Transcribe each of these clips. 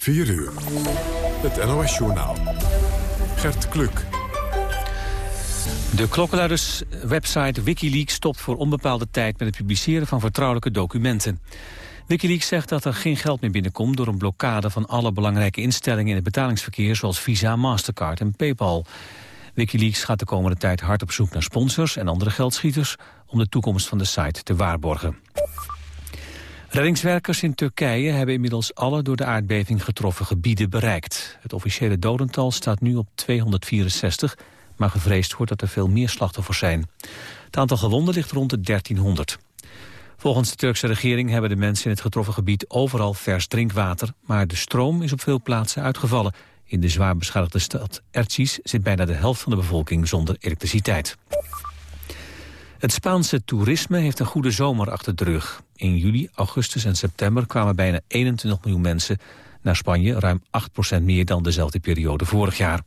4 uur. Het NOS-journaal. Gert Kluk. De klokkenluiders-website Wikileaks stopt voor onbepaalde tijd... met het publiceren van vertrouwelijke documenten. Wikileaks zegt dat er geen geld meer binnenkomt... door een blokkade van alle belangrijke instellingen in het betalingsverkeer... zoals Visa, Mastercard en Paypal. Wikileaks gaat de komende tijd hard op zoek naar sponsors en andere geldschieters... om de toekomst van de site te waarborgen. Reddingswerkers in Turkije hebben inmiddels alle door de aardbeving getroffen gebieden bereikt. Het officiële dodental staat nu op 264, maar gevreesd wordt dat er veel meer slachtoffers zijn. Het aantal gewonden ligt rond de 1300. Volgens de Turkse regering hebben de mensen in het getroffen gebied overal vers drinkwater, maar de stroom is op veel plaatsen uitgevallen. In de zwaar beschadigde stad Ercis zit bijna de helft van de bevolking zonder elektriciteit. Het Spaanse toerisme heeft een goede zomer achter de rug. In juli, augustus en september kwamen bijna 21 miljoen mensen naar Spanje, ruim 8% meer dan dezelfde periode vorig jaar.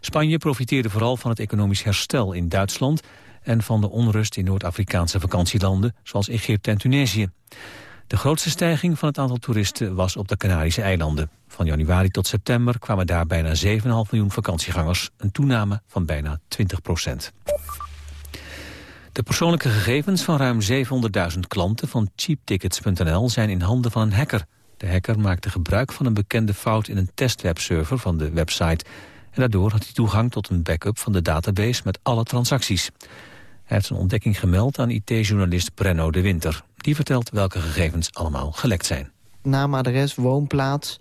Spanje profiteerde vooral van het economisch herstel in Duitsland en van de onrust in Noord-Afrikaanse vakantielanden, zoals Egypte en Tunesië. De grootste stijging van het aantal toeristen was op de Canarische eilanden. Van januari tot september kwamen daar bijna 7,5 miljoen vakantiegangers, een toename van bijna 20 procent. De persoonlijke gegevens van ruim 700.000 klanten van cheaptickets.nl zijn in handen van een hacker. De hacker maakte gebruik van een bekende fout in een testwebserver van de website. En daardoor had hij toegang tot een backup van de database met alle transacties. Hij heeft zijn ontdekking gemeld aan IT-journalist Brenno de Winter. Die vertelt welke gegevens allemaal gelekt zijn. Naam, adres, woonplaats,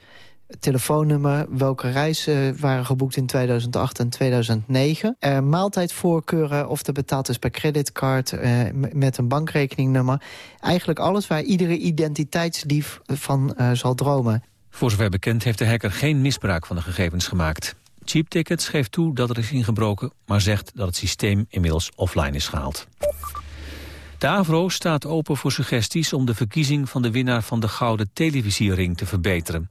telefoonnummer, welke reizen waren geboekt in 2008 en 2009. Uh, maaltijdvoorkeuren of de betaald is per creditcard uh, met een bankrekeningnummer. Eigenlijk alles waar iedere identiteitsdief van uh, zal dromen. Voor zover bekend heeft de hacker geen misbruik van de gegevens gemaakt. Cheap Tickets geeft toe dat er is ingebroken, maar zegt dat het systeem inmiddels offline is gehaald. De AVRO staat open voor suggesties om de verkiezing van de winnaar van de Gouden Televisiering te verbeteren.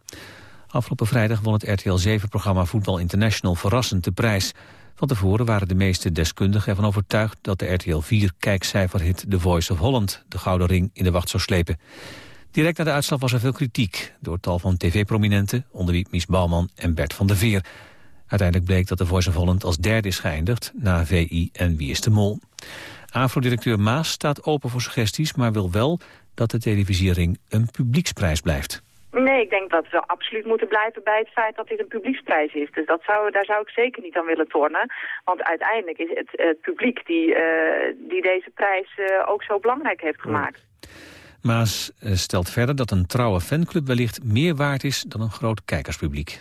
Afgelopen vrijdag won het RTL 7-programma Voetbal International verrassend de prijs. Van tevoren waren de meeste deskundigen ervan overtuigd dat de RTL 4-kijkcijferhit The Voice of Holland de Gouden Ring in de wacht zou slepen. Direct na de uitslag was er veel kritiek door tal van tv-prominenten, onder wie Mies Bouwman en Bert van der Veer. Uiteindelijk bleek dat The Voice of Holland als derde is geëindigd, na VI en Wie is de Mol. AVRO-directeur Maas staat open voor suggesties, maar wil wel dat de televisiering een publieksprijs blijft. Nee, ik denk dat we absoluut moeten blijven bij het feit dat dit een publieksprijs is. Dus dat zou, daar zou ik zeker niet aan willen tornen. Want uiteindelijk is het, het publiek die, uh, die deze prijs uh, ook zo belangrijk heeft gemaakt. Maas eh, stelt verder dat een trouwe fanclub wellicht meer waard is dan een groot kijkerspubliek.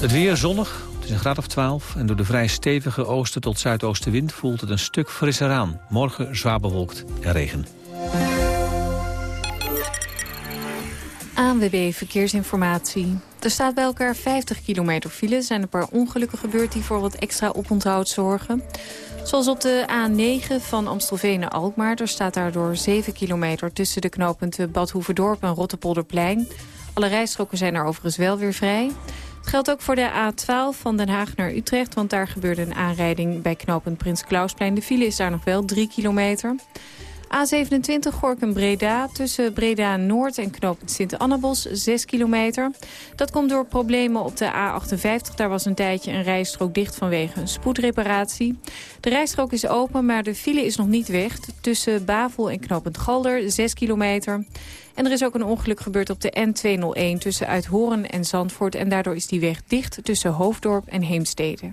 Het weer zonnig, het is een graad of 12 en door de vrij stevige oosten tot zuidoostenwind voelt het een stuk frisser aan. Morgen zwaar bewolkt en regen. ANWB Verkeersinformatie. Er staat bij elkaar 50 kilometer file. Er zijn een paar ongelukken gebeurd die voor wat extra oponthoud zorgen. Zoals op de A9 van Amstelveen naar Alkmaar. Er staat daardoor 7 kilometer tussen de knooppunten Bad Hoeverdorp en Rotterpolderplein. Alle rijstroken zijn er overigens wel weer vrij. Het geldt ook voor de A12 van Den Haag naar Utrecht... want daar gebeurde een aanrijding bij knooppunt Prins Klausplein. De file is daar nog wel 3 kilometer. A27 Gorkum-Breda tussen Breda-Noord en knooppunt Sint-Annabos 6 kilometer. Dat komt door problemen op de A58. Daar was een tijdje een rijstrook dicht vanwege een spoedreparatie. De rijstrook is open, maar de file is nog niet weg. Tussen Bavel en knooppunt Galder 6 kilometer. En er is ook een ongeluk gebeurd op de N201 tussen Uithoren en Zandvoort. En daardoor is die weg dicht tussen Hoofddorp en Heemstede.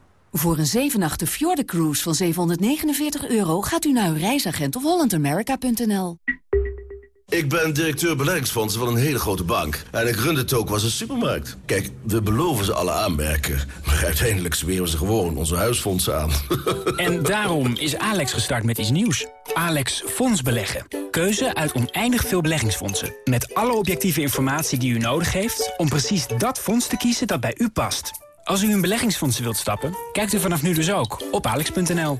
Voor een 7 Fjorden Cruise van 749 euro gaat u naar uw reisagent of hollandamerica.nl. Ik ben directeur beleggingsfondsen van een hele grote bank. En ik run het ook als een supermarkt. Kijk, we beloven ze alle aanmerken. Maar uiteindelijk zweren ze gewoon onze huisfondsen aan. en daarom is Alex gestart met iets nieuws. Alex Fonds Beleggen. Keuze uit oneindig veel beleggingsfondsen. Met alle objectieve informatie die u nodig heeft... om precies dat fonds te kiezen dat bij u past. Als u in beleggingsfondsen wilt stappen, kijkt u vanaf nu dus ook op alex.nl.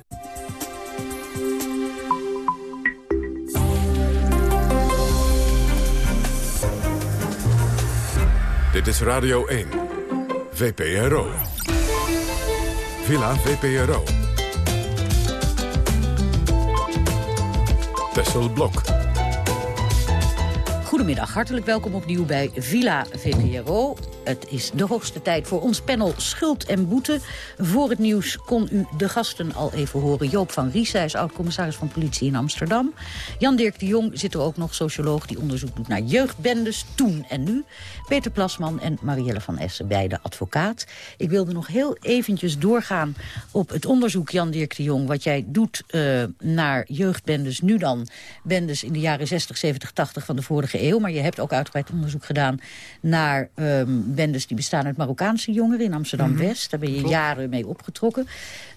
Dit is Radio 1, VPRO. Villa VPRO. Tessel Blok. Goedemiddag, hartelijk welkom opnieuw bij Villa VPRO. Het is de hoogste tijd voor ons panel Schuld en Boete. Voor het nieuws kon u de gasten al even horen. Joop van Ries, hij is oud-commissaris van politie in Amsterdam. Jan-Dirk de Jong zit er ook nog, socioloog die onderzoek doet naar jeugdbendes, toen en nu. Peter Plasman en Marielle van Essen, beide advocaat. Ik wilde nog heel eventjes doorgaan op het onderzoek, Jan-Dirk de Jong... wat jij doet uh, naar jeugdbendes, nu dan bendes in de jaren 60, 70, 80 van de vorige eeuw. Maar je hebt ook uitgebreid onderzoek gedaan naar... Um, bendes die bestaan uit Marokkaanse jongeren in Amsterdam-West. Daar ben je jaren mee opgetrokken.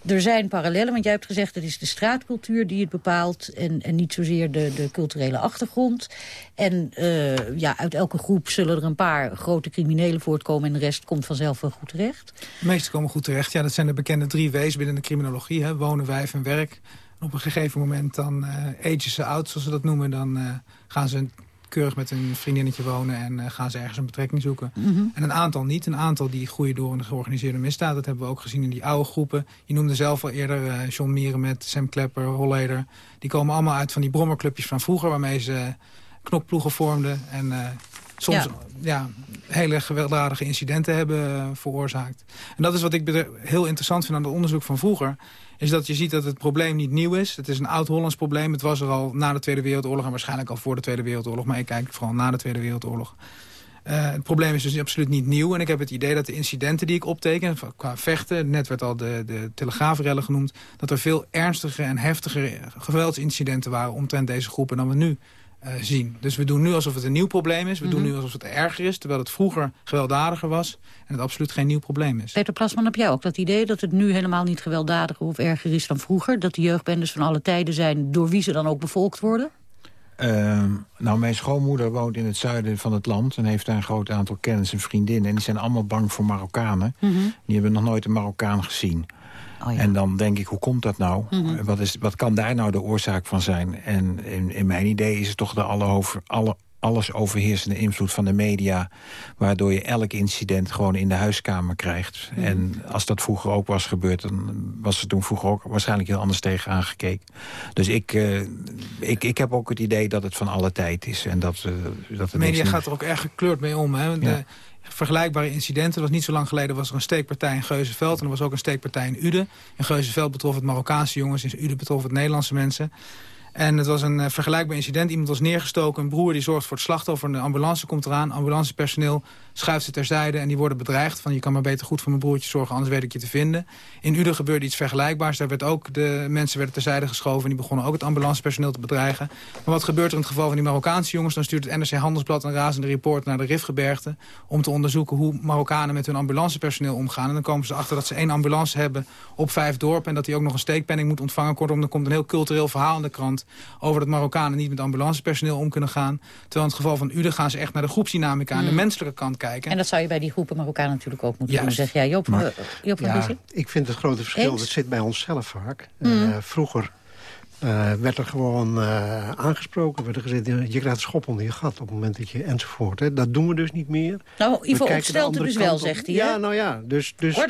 Er zijn parallellen, want jij hebt gezegd... het is de straatcultuur die het bepaalt... en, en niet zozeer de, de culturele achtergrond. En uh, ja, uit elke groep zullen er een paar grote criminelen voortkomen... en de rest komt vanzelf wel goed terecht. De meeste komen goed terecht. Ja, dat zijn de bekende drie W's binnen de criminologie. Hè? Wonen, wijf en werk. En op een gegeven moment dan uh, agen ze out, zoals ze dat noemen. Dan uh, gaan ze keurig met een vriendinnetje wonen en uh, gaan ze ergens een betrekking zoeken. Mm -hmm. En een aantal niet. Een aantal die groeien door de georganiseerde misdaad. Dat hebben we ook gezien in die oude groepen. Je noemde zelf al eerder uh, John Mieren met Sam Klepper, Holleder. Die komen allemaal uit van die brommerclubjes van vroeger... waarmee ze knokploegen vormden en uh, soms ja. ja. hele gewelddadige incidenten hebben veroorzaakt. En dat is wat ik heel interessant vind aan het onderzoek van vroeger is dat je ziet dat het probleem niet nieuw is. Het is een oud-Hollands probleem. Het was er al na de Tweede Wereldoorlog en waarschijnlijk al voor de Tweede Wereldoorlog. Maar ik kijk vooral na de Tweede Wereldoorlog. Uh, het probleem is dus absoluut niet nieuw. En ik heb het idee dat de incidenten die ik opteken, qua vechten... net werd al de, de telegraafrellen genoemd... dat er veel ernstiger en heftiger geweldsincidenten waren... omtrent deze groepen dan we nu uh, zien. Dus we doen nu alsof het een nieuw probleem is. We mm -hmm. doen nu alsof het erger is, terwijl het vroeger gewelddadiger was. En het absoluut geen nieuw probleem is. Peter Plasman, heb jij ook dat idee dat het nu helemaal niet gewelddadiger of erger is dan vroeger? Dat de jeugdbendes van alle tijden zijn door wie ze dan ook bevolkt worden? Uh, nou, mijn schoonmoeder woont in het zuiden van het land... en heeft daar een groot aantal kennis en vriendinnen. En die zijn allemaal bang voor Marokkanen. Mm -hmm. Die hebben nog nooit een Marokkaan gezien. Oh ja. En dan denk ik, hoe komt dat nou? Mm -hmm. wat, is, wat kan daar nou de oorzaak van zijn? En in, in mijn idee is het toch de alle over, alle, alles overheersende invloed van de media... waardoor je elk incident gewoon in de huiskamer krijgt. Mm. En als dat vroeger ook was gebeurd... dan was er toen vroeger ook waarschijnlijk heel anders tegen aangekeken. Dus ik, uh, ik, ik heb ook het idee dat het van alle tijd is. En dat, uh, dat de media gaat er ook erg gekleurd mee om. Hè? De, ja vergelijkbare incidenten. was niet zo lang geleden was er een steekpartij in Geuzenveld... en er was ook een steekpartij in Uden. In Geuzenveld betrof het Marokkaanse jongens, in Uden betrof het Nederlandse mensen. En het was een uh, vergelijkbaar incident. Iemand was neergestoken, een broer die zorgt voor het slachtoffer. Een ambulance komt eraan, ambulancepersoneel schuift ze terzijde... en die worden bedreigd van je kan maar beter goed voor mijn broertje zorgen... anders weet ik je te vinden. In Uden gebeurde iets vergelijkbaars. Daar werd ook de mensen werden terzijde geschoven... en die begonnen ook het ambulancepersoneel te bedreigen. Maar wat gebeurt er in het geval van die Marokkaanse jongens? Dan stuurt het NRC Handelsblad een razende report naar de Rifgebergte... om te onderzoeken hoe Marokkanen met hun ambulancepersoneel omgaan. En dan komen ze achter dat ze één ambulance hebben op vijf dorpen... en dat die ook nog een steekpenning moet ontvangen. Kortom, dan komt een heel cultureel verhaal in de krant... over dat Marokkanen niet met ambulancepersoneel om kunnen gaan. Terwijl in het geval van Uden gaan ze echt naar de groepsdynamica... en de menselijke kant kijken. En dat zou je bij die groepen Marokkanen natuurlijk ook moeten Juist. doen. Zeg jij, Joop, maar, uh, Joop van ja, Ik vind het grote verschil, Eens? dat zit bij onszelf vaak. Mm. Uh, vroeger uh, werd er gewoon uh, aangesproken. Werd er gezegd, je krijgt een schop onder je gat op het moment dat je enzovoort. Hè. Dat doen we dus niet meer. Nou, Ivo opstelt er dus wel, zegt hij. Ja, nou ja. Dus, dus,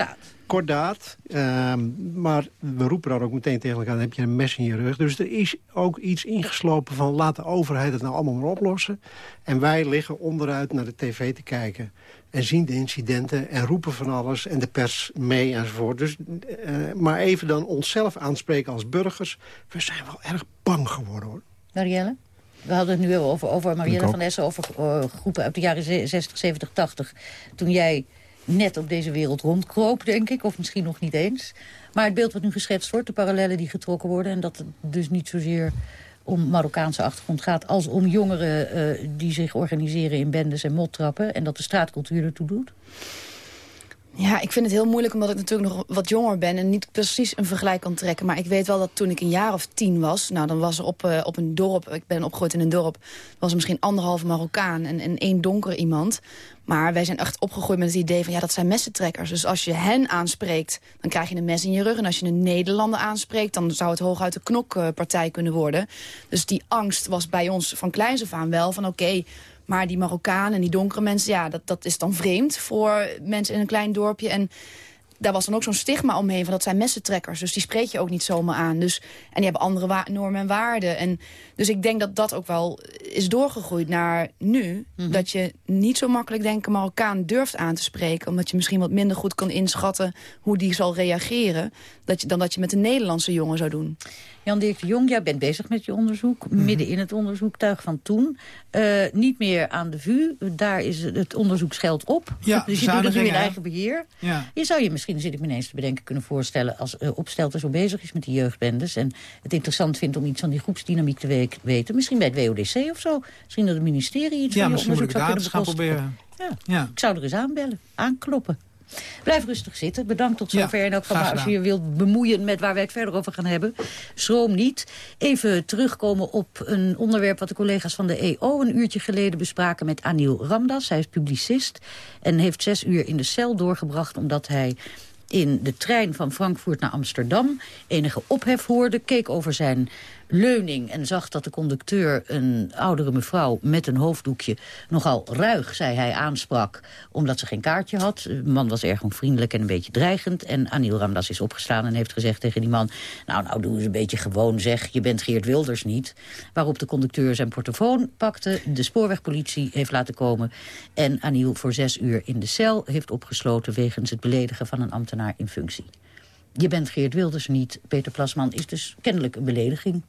kordaat. Ehm, maar we roepen dan ook meteen tegen elkaar, dan heb je een mes in je rug. Dus er is ook iets ingeslopen van laat de overheid het nou allemaal maar oplossen. En wij liggen onderuit naar de tv te kijken. En zien de incidenten en roepen van alles en de pers mee enzovoort. Dus, uh, maar even dan onszelf aanspreken als burgers. We zijn wel erg bang geworden hoor. Marielle? We hadden het nu over, over Marielle van Essen, over uh, groepen uit de jaren 60, 70, 80. Toen jij net op deze wereld rondkroop, denk ik. Of misschien nog niet eens. Maar het beeld wat nu geschetst wordt, de parallellen die getrokken worden... en dat het dus niet zozeer om Marokkaanse achtergrond gaat... als om jongeren uh, die zich organiseren in bendes en mottrappen... en dat de straatcultuur ertoe doet? Ja, ik vind het heel moeilijk omdat ik natuurlijk nog wat jonger ben... en niet precies een vergelijk kan trekken. Maar ik weet wel dat toen ik een jaar of tien was... nou, dan was er op, uh, op een dorp, ik ben opgegroeid in een dorp... was er misschien anderhalve Marokkaan en, en één donker iemand. Maar wij zijn echt opgegroeid met het idee van... ja, dat zijn messentrekkers. Dus als je hen aanspreekt, dan krijg je een mes in je rug. En als je een Nederlander aanspreekt... dan zou het hooguit de knokpartij kunnen worden. Dus die angst was bij ons van kleins af aan wel van... oké, maar die Marokkanen en die donkere mensen, ja, dat, dat is dan vreemd voor mensen in een klein dorpje. En daar was dan ook zo'n stigma omheen van dat zijn messentrekkers. Dus die spreek je ook niet zomaar aan. Dus, en die hebben andere normen en waarden. En, dus ik denk dat dat ook wel is doorgegroeid naar nu. Mhm. Dat je niet zo makkelijk denken Marokkaan durft aan te spreken. Omdat je misschien wat minder goed kan inschatten hoe die zal reageren. Dat je, dan dat je met een Nederlandse jongen zou doen. Jan-Dirk de Jong, jij bent bezig met je onderzoek. Mhm. Midden in het onderzoek, tuig van toen. Uh, niet meer aan de VU, daar is het onderzoeksgeld op. Ja, dus je doet het nu in eigen beheer. Ja. Je zou je misschien, zit ik me ineens te bedenken, kunnen voorstellen... als uh, Opstelter zo bezig is met die jeugdbendes... en het interessant vindt om iets van die groepsdynamiek te weten. Misschien bij het WODC of zo. Misschien dat het ministerie iets ja, van je onderzoek zou kunnen gaan proberen. Ja. ja, ik zou er eens aanbellen, aankloppen. Blijf rustig zitten. Bedankt tot zover. Ja, en ook van, als je je wilt bemoeien met waar wij het verder over gaan hebben. Schroom niet. Even terugkomen op een onderwerp wat de collega's van de EO... een uurtje geleden bespraken met Anil Ramdas. Hij is publicist en heeft zes uur in de cel doorgebracht... omdat hij in de trein van Frankfurt naar Amsterdam enige ophef hoorde... keek over zijn leuning en zag dat de conducteur een oudere mevrouw met een hoofddoekje nogal ruig, zei hij, aansprak omdat ze geen kaartje had. De man was erg onvriendelijk en een beetje dreigend. En Anil Ramdas is opgestaan en heeft gezegd tegen die man... nou, nou, doe eens een beetje gewoon, zeg, je bent Geert Wilders niet. Waarop de conducteur zijn portofoon pakte, de spoorwegpolitie heeft laten komen... en Anil voor zes uur in de cel heeft opgesloten... wegens het beledigen van een ambtenaar in functie. Je bent Geert Wilders niet. Peter Plasman is dus kennelijk een belediging.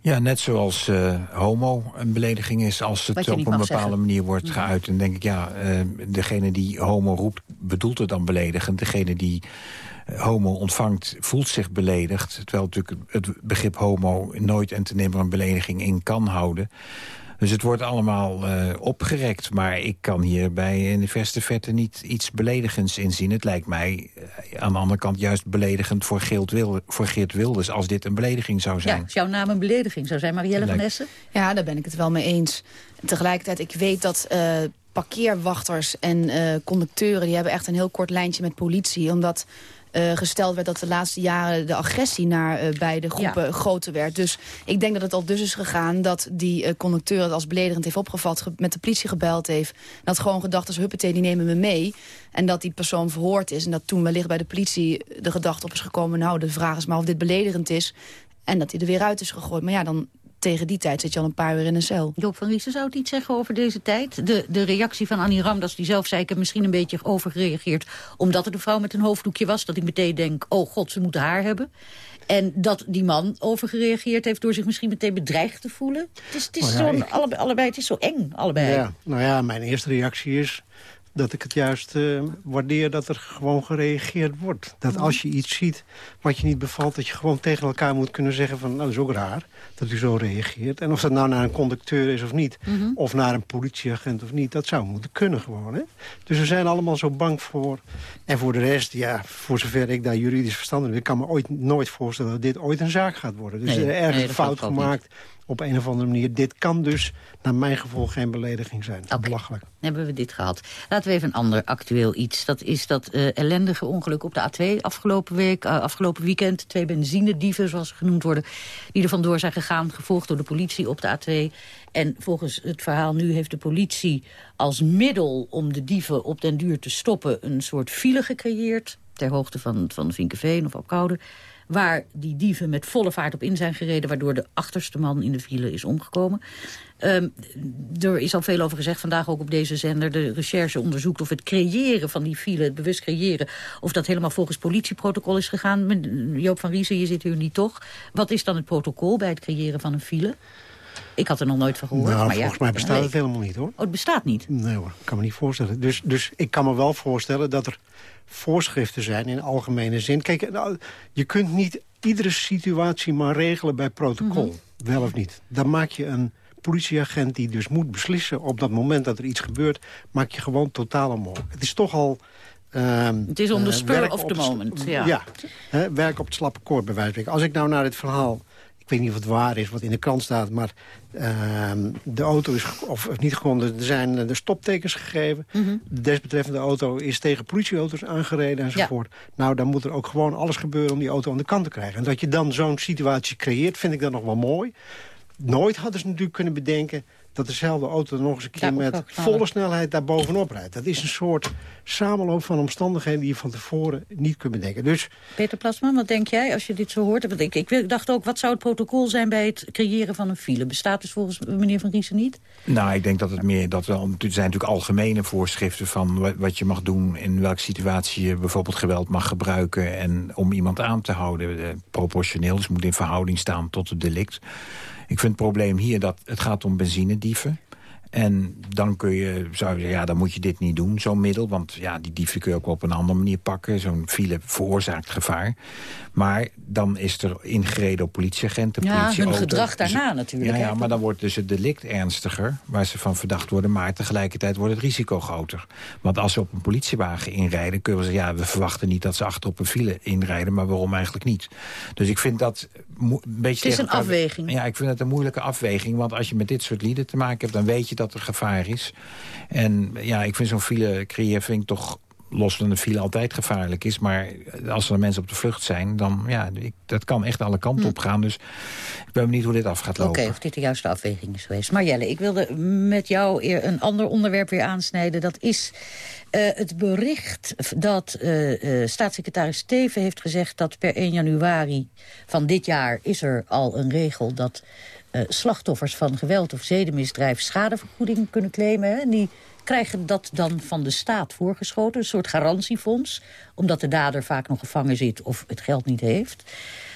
Ja, net zoals uh, homo een belediging is als het op een bepaalde manier wordt geuit. En denk ik, ja, uh, degene die homo roept bedoelt het dan beledigend. Degene die uh, homo ontvangt voelt zich beledigd. Terwijl natuurlijk het begrip homo nooit en te nemen een belediging in kan houden. Dus het wordt allemaal uh, opgerekt. Maar ik kan hierbij in de verste verte niet iets beledigends inzien. Het lijkt mij uh, aan de andere kant juist beledigend voor Geert, Wilders, voor Geert Wilders... als dit een belediging zou zijn. Ja, als jouw naam een belediging zou zijn, Marielle van Essen? Ja, daar ben ik het wel mee eens. Tegelijkertijd, ik weet dat... Uh, parkeerwachters en conducteuren... die hebben echt een heel kort lijntje met politie. Omdat gesteld werd dat de laatste jaren de agressie naar uh, beide groepen ja. groter werd. Dus ik denk dat het al dus is gegaan dat die conducteur het als beledigend heeft opgevat, met de politie gebeld heeft. Dat gewoon gedacht is, huppatee, die nemen we mee. En dat die persoon verhoord is. En dat toen wellicht bij de politie de gedachte op is gekomen, nou de vraag is maar of dit beledigend is. En dat hij er weer uit is gegooid. Maar ja, dan tegen die tijd zit je al een paar uur in een cel. Joop van Riesen zou het iets zeggen over deze tijd? De, de reactie van Annie Ramdas, die zelf zei... ik heb misschien een beetje overgereageerd... omdat het een vrouw met een hoofddoekje was. Dat ik meteen denk, oh god, ze moeten haar hebben. En dat die man overgereageerd heeft door zich misschien meteen bedreigd te voelen. Het is, het is, oh ja, ik... allebei, allebei, het is zo eng, allebei. Ja, nou ja, mijn eerste reactie is dat ik het juist uh, waardeer dat er gewoon gereageerd wordt. Dat als je iets ziet wat je niet bevalt... dat je gewoon tegen elkaar moet kunnen zeggen van... nou, dat is ook raar dat u zo reageert. En of dat nou naar een conducteur is of niet... Mm -hmm. of naar een politieagent of niet... dat zou moeten kunnen gewoon. Hè? Dus we zijn allemaal zo bang voor. En voor de rest, ja, voor zover ik daar juridisch verstand heb... ik kan me ooit nooit voorstellen dat dit ooit een zaak gaat worden. Dus nee, er ergens nee, fout gemaakt... Niet op een of andere manier. Dit kan dus, naar mijn gevoel, geen belediging zijn. Okay. Belachelijk. Hebben we dit gehad. Laten we even een ander actueel iets. Dat is dat uh, ellendige ongeluk op de A2 afgelopen week, uh, afgelopen weekend. Twee benzinedieven, zoals ze genoemd worden, die er vandoor zijn gegaan. Gevolgd door de politie op de A2. En volgens het verhaal nu heeft de politie als middel om de dieven op den duur te stoppen... een soort file gecreëerd ter hoogte van, van Vinkeveen of Alkoude... waar die dieven met volle vaart op in zijn gereden... waardoor de achterste man in de file is omgekomen. Um, er is al veel over gezegd, vandaag ook op deze zender. De recherche onderzoekt of het creëren van die file, het bewust creëren... of dat helemaal volgens politieprotocol is gegaan. Joop van Riesen, je zit hier niet toch. Wat is dan het protocol bij het creëren van een file? Ik had er nog nooit van gehoord. Nou, maar volgens mij bestaat het helemaal niet, hoor. Oh, het bestaat niet? Nee hoor, ik kan me niet voorstellen. Dus, dus ik kan me wel voorstellen dat er voorschriften zijn in algemene zin. Kijk, nou, je kunt niet iedere situatie maar regelen bij protocol. Mhm. Wel of niet. Dan maak je een politieagent die dus moet beslissen... op dat moment dat er iets gebeurt, maak je gewoon totaal onmogelijk. Het is toch al... Ehm, het is on the uh, spur of the moment. Ja, ja hè, werk op het slappe koord bij wijze van Als ik nou naar dit verhaal ik weet niet of het waar is wat in de krant staat... maar ehm, de auto is, of, of niet gekonden, er zijn de stoptekens gegeven. Mhm. De desbetreffende auto is tegen politieauto's aangereden enzovoort. Nou, dan moet er ook gewoon alles gebeuren om die auto aan de kant te krijgen. En dat je dan zo'n situatie creëert, vind ik dan nog wel mooi. Nooit hadden ze natuurlijk kunnen bedenken dat dezelfde auto nog eens een keer met volle snelheid daar bovenop rijdt. Dat is een soort samenloop van omstandigheden die je van tevoren niet kunt bedenken. Dus, Peter Plasman, wat denk jij als je dit zo hoort? Want ik, ik dacht ook, wat zou het protocol zijn bij het creëren van een file? Bestaat dus volgens meneer Van Riesen niet? Nou, ik denk dat het meer, dat wel, er zijn natuurlijk algemene voorschriften van wat je mag doen, in welke situatie je bijvoorbeeld geweld mag gebruiken en om iemand aan te houden, eh, proportioneel, dus moet in verhouding staan tot het delict. Ik vind het probleem hier dat het gaat om benzinedieven. En dan kun je, zou je zeggen, ja, dan moet je dit niet doen, zo'n middel. Want ja, die dieven kun je ook op een andere manier pakken. Zo'n file veroorzaakt gevaar. Maar dan is er ingereden op politieagenten, Ja, hun gedrag daarna natuurlijk. Ja, ja, maar dan wordt dus het delict ernstiger, waar ze van verdacht worden. Maar tegelijkertijd wordt het risico groter. Want als ze op een politiewagen inrijden, kunnen we zeggen... ja, we verwachten niet dat ze achter op een file inrijden, maar waarom eigenlijk niet? Dus ik vind dat een beetje... Het is een afweging. Ja, ik vind het een moeilijke afweging. Want als je met dit soort lieden te maken hebt, dan weet je dat er gevaar is. En ja, ik vind zo'n file creëren vind ik toch los van de file altijd gevaarlijk is. Maar als er mensen op de vlucht zijn, dan ja, ik, dat kan echt alle kanten hm. op gaan. Dus ik ben benieuwd hoe dit af gaat lopen. Oké, of dit de juiste afweging is geweest. Marjelle, ik wilde met jou een ander onderwerp weer aansnijden. Dat is uh, het bericht dat uh, uh, staatssecretaris Steven heeft gezegd... dat per 1 januari van dit jaar is er al een regel... dat slachtoffers van geweld of zedenmisdrijf schadevergoeding kunnen claimen. Hè? Die krijgen dat dan van de staat voorgeschoten. Een soort garantiefonds. Omdat de dader vaak nog gevangen zit of het geld niet heeft.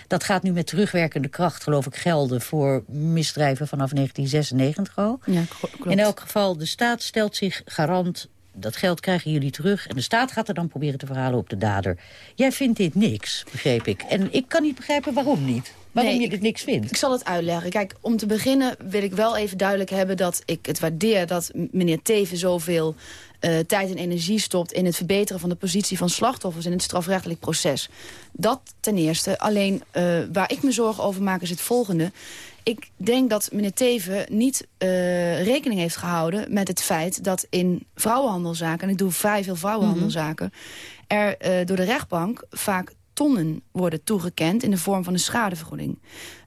Dat gaat nu met terugwerkende kracht, geloof ik, gelden... voor misdrijven vanaf 1996 al. Ja, In elk geval, de staat stelt zich garant dat geld krijgen jullie terug. En de staat gaat er dan proberen te verhalen op de dader. Jij vindt dit niks, begreep ik. En ik kan niet begrijpen waarom niet. Waarom je dit niks vindt. Ik zal het uitleggen. Kijk, om te beginnen wil ik wel even duidelijk hebben... dat ik het waardeer dat meneer Teven zoveel uh, tijd en energie stopt... in het verbeteren van de positie van slachtoffers in het strafrechtelijk proces. Dat ten eerste. Alleen uh, waar ik me zorgen over maak is het volgende ik denk dat meneer Teven niet uh, rekening heeft gehouden met het feit dat in vrouwenhandelzaken, en ik doe vrij veel vrouwenhandelzaken, mhm. er uh, door de rechtbank vaak tonnen worden toegekend in de vorm van een schadevergoeding.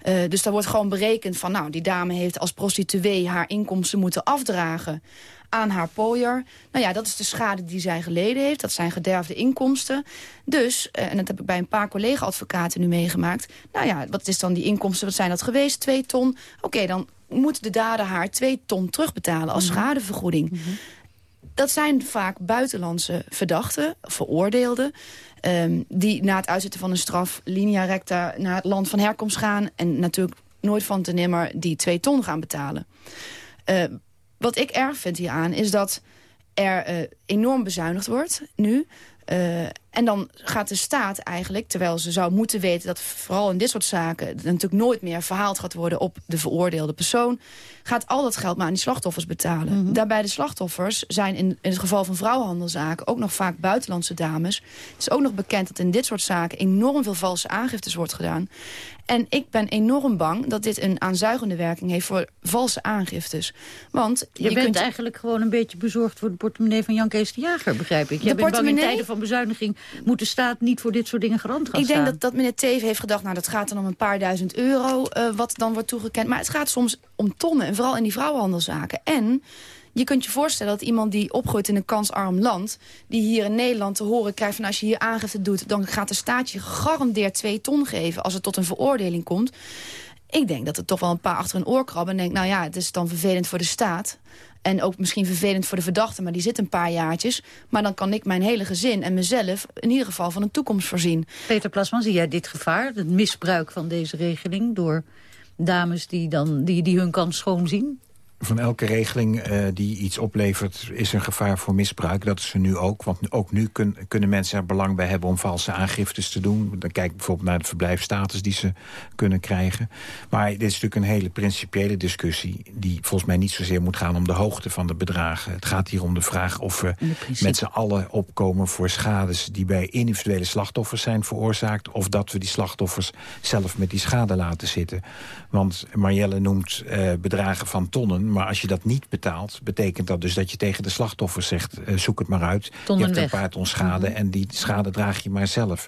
Uh, dus daar wordt gewoon berekend van, nou, die dame heeft als prostituee haar inkomsten moeten afdragen aan haar pooier. Nou ja, dat is de schade die zij geleden heeft. Dat zijn gederfde inkomsten. Dus, eh, en dat heb ik bij een paar collega-advocaten nu meegemaakt... nou ja, wat is dan die inkomsten? Wat zijn dat geweest? Twee ton? Oké, dan moet de dader haar twee ton terugbetalen als mhm. schadevergoeding. Mhm. Dat zijn vaak buitenlandse verdachten, veroordeelden... Um, die na het uitzetten van een straf linea recta naar het land van herkomst gaan... en natuurlijk nooit van te nimmer die twee ton gaan betalen. Uh, wat ik erg vind hieraan is dat er uh, enorm bezuinigd wordt nu. Uh, en dan gaat de staat eigenlijk, terwijl ze zou moeten weten... dat vooral in dit soort zaken natuurlijk nooit meer verhaald gaat worden... op de veroordeelde persoon, gaat al dat geld maar aan die slachtoffers betalen. Mm Daarbij de slachtoffers zijn in, in het geval van vrouwenhandelzaken... ook nog vaak buitenlandse dames. Het is ook nog bekend dat in dit soort zaken enorm veel valse aangiftes wordt gedaan. En ik ben enorm bang dat dit een aanzuigende werking heeft voor valse aangiftes. Want je, je bent kunt... eigenlijk gewoon een beetje bezorgd voor de portemonnee van Jan Kees de Jager, begrijp ik. Je bent portemonnee... bang in tijden van bezuiniging moet de staat niet voor dit soort dingen garant gaan Ik denk dat, dat meneer Teven heeft gedacht, nou dat gaat dan om een paar duizend euro uh, wat dan wordt toegekend. Maar het gaat soms om tonnen en vooral in die vrouwenhandelzaken. En je kunt je voorstellen dat iemand die opgroeit in een kansarm land... die hier in Nederland te horen krijgt van als je hier aangifte doet... dan gaat de staat je gegarandeerd twee ton geven als het tot een veroordeling komt. Ik denk dat er toch wel een paar achter een oor krabben en denkt... nou ja, het is dan vervelend voor de staat. En ook misschien vervelend voor de verdachte, maar die zit een paar jaartjes. Maar dan kan ik mijn hele gezin en mezelf in ieder geval van een toekomst voorzien. Peter Plasman, zie jij dit gevaar, het misbruik van deze regeling... door dames die, dan, die, die hun kans schoon zien? Van elke regeling uh, die iets oplevert is een gevaar voor misbruik. Dat is er nu ook. Want ook nu kun, kunnen mensen er belang bij hebben om valse aangiftes te doen. Dan kijk bijvoorbeeld naar de verblijfstatus die ze kunnen krijgen. Maar dit is natuurlijk een hele principiële discussie... die volgens mij niet zozeer moet gaan om de hoogte van de bedragen. Het gaat hier om de vraag of we met z'n allen opkomen voor schades... die bij individuele slachtoffers zijn veroorzaakt... of dat we die slachtoffers zelf met die schade laten zitten. Want Marielle noemt uh, bedragen van tonnen maar als je dat niet betaalt, betekent dat dus dat je tegen de slachtoffers zegt... Uh, zoek het maar uit, je hebt een paar ton schade mhm. en die schade draag je maar zelf.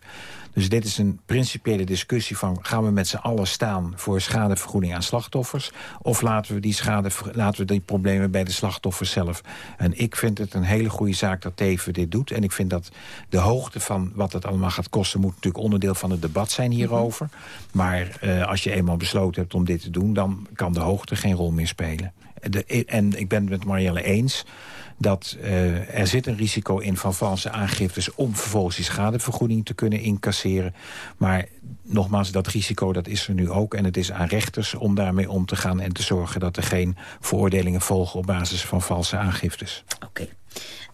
Dus dit is een principiële discussie van... gaan we met z'n allen staan voor schadevergoeding aan slachtoffers... of laten we, die schade, laten we die problemen bij de slachtoffers zelf. En ik vind het een hele goede zaak dat Teven dit doet. En ik vind dat de hoogte van wat het allemaal gaat kosten... moet natuurlijk onderdeel van het debat zijn hierover. Mhm. Maar uh, als je eenmaal besloten hebt om dit te doen... dan kan de hoogte geen rol meer spelen. De, en ik ben het met Marielle eens dat uh, er zit een risico in van valse aangiftes... om vervolgens die schadevergoeding te kunnen incasseren. Maar nogmaals, dat risico dat is er nu ook. En het is aan rechters om daarmee om te gaan... en te zorgen dat er geen veroordelingen volgen op basis van valse aangiftes. Oké.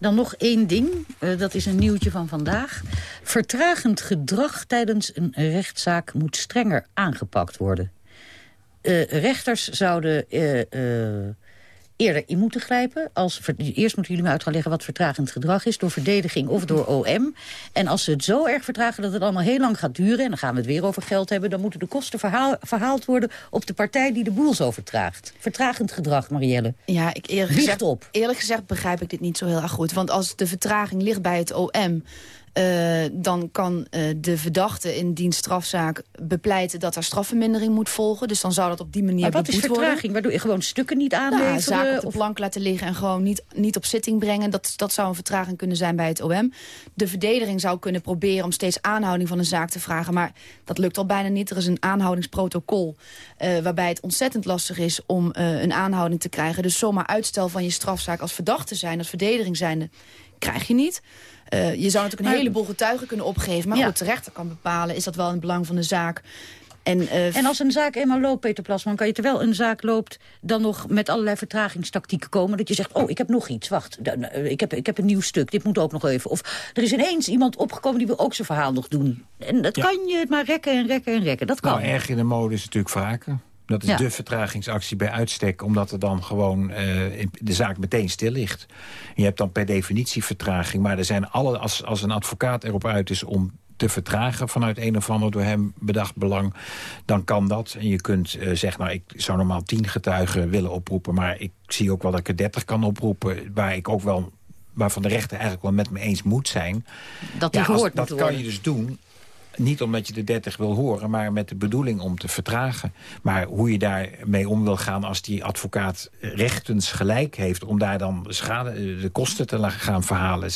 Dan nog één ding, uh, dat is een nieuwtje van vandaag. Vertragend gedrag tijdens een rechtszaak moet strenger aangepakt worden. Uh, rechters zouden eerder in moeten grijpen. Als, eerst moeten jullie me uit gaan leggen wat vertragend gedrag is... door verdediging of door OM. En als ze het zo erg vertragen dat het allemaal heel lang gaat duren... en dan gaan we het weer over geld hebben... dan moeten de kosten verhaald worden op de partij die de boel zo vertraagt. Vertragend gedrag, Marielle. Ja, ik eerlijk gezegd, op. eerlijk gezegd begrijp ik dit niet zo heel erg goed. Want als de vertraging ligt bij het OM... Uh, dan kan uh, de verdachte in die strafzaak bepleiten dat er strafvermindering moet volgen. Dus dan zou dat op die manier Maar wat is vertraging? Waardoor je gewoon stukken niet aanleveren? Ja, zaken op de plank laten liggen en gewoon niet, niet op zitting brengen. Dat, dat zou een vertraging kunnen zijn bij het OM. De verdediging zou kunnen proberen om steeds aanhouding van een zaak te vragen. Maar dat lukt al bijna niet. Er is een aanhoudingsprotocol uh, waarbij het ontzettend lastig is om een aanhouding te krijgen. Dus zomaar uitstel van je strafzaak als verdachte zijn, als verdediging zijnde, krijg je niet. Uh, je zou natuurlijk een heleboel getuigen kunnen opgeven. Maar ja. goed, de rechter kan bepalen, is dat wel in het belang van de zaak... En, uh, en als een zaak eenmaal loopt, Peter Plasman... kan je terwijl een zaak loopt dan nog met allerlei vertragingstactieken komen... dat je zegt, oh, ik heb nog iets, wacht, eh, ik heb, ik heb een nieuw stuk, dit moet ook nog even. Of er is ineens iemand opgekomen die wil ook zijn verhaal nog doen. En dat ja. kan je maar rekken en rekken en rekken, dat kan. Nou, erg in de mode is natuurlijk vaker. Dat is ja. de vertragingsactie bij uitstek, omdat er dan gewoon uh, de zaak meteen stil ligt. Je hebt dan per definitie vertraging, maar er zijn alle, als, als een advocaat erop uit is om te vertragen vanuit een of ander door hem bedacht belang, dan kan dat. En je kunt uh, zeggen, nou, ik zou normaal tien getuigen willen oproepen, maar ik zie ook wel dat ik er dertig kan oproepen, waar ik ook wel waarvan de rechter eigenlijk wel met me eens moet zijn. Dat die ja, als, Dat kan je dus doen niet omdat je de 30 wil horen, maar met de bedoeling om te vertragen. Maar hoe je daarmee om wil gaan als die advocaat rechtens gelijk heeft... om daar dan schade, de kosten te gaan verhalen,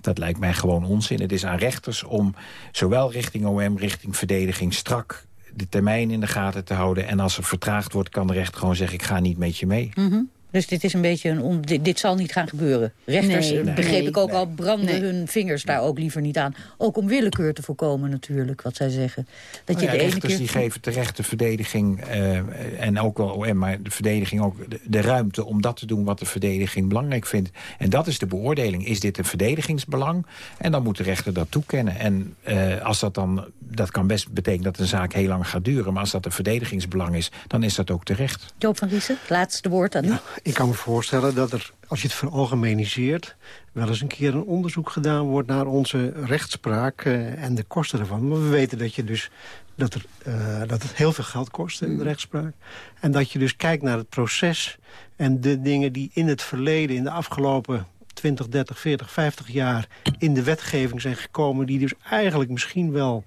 dat lijkt mij gewoon onzin. Het is aan rechters om zowel richting OM, richting verdediging strak de termijn in de gaten te houden. En als er vertraagd wordt, kan de rechter gewoon zeggen... ik ga niet met je mee. Mm dus dit is een beetje een on, dit, dit, zal niet gaan gebeuren. Rechters, nee, begreep ik ook al, branden hun vingers daar ook liever niet aan. Ook om willekeur te voorkomen natuurlijk, wat zij zeggen. Dat nou je ja, de rechters keer... die geven terecht de verdediging, uh, en ook wel OM, maar de verdediging ook de, de, ruimte om dat te doen wat de verdediging belangrijk vindt. En dat is de beoordeling. Is dit een verdedigingsbelang? En dan moet de rechter dat toekennen. En uh, als dat dan, dat kan best betekenen dat een zaak heel lang gaat duren. Maar als dat een verdedigingsbelang is, dan is dat ook terecht. Joop van Riesen, laatste woord aan u. Ja ik kan me voorstellen dat er, als je het veralgemeniseerd... wel eens een keer een onderzoek gedaan wordt naar onze rechtspraak... Uh, en de kosten ervan. Maar we weten dat, je dus, dat, er, uh, dat het heel veel geld kost in de rechtspraak. En dat je dus kijkt naar het proces... en de dingen die in het verleden, in de afgelopen 20, 30, 40, 50 jaar... in de wetgeving zijn gekomen... die dus eigenlijk misschien wel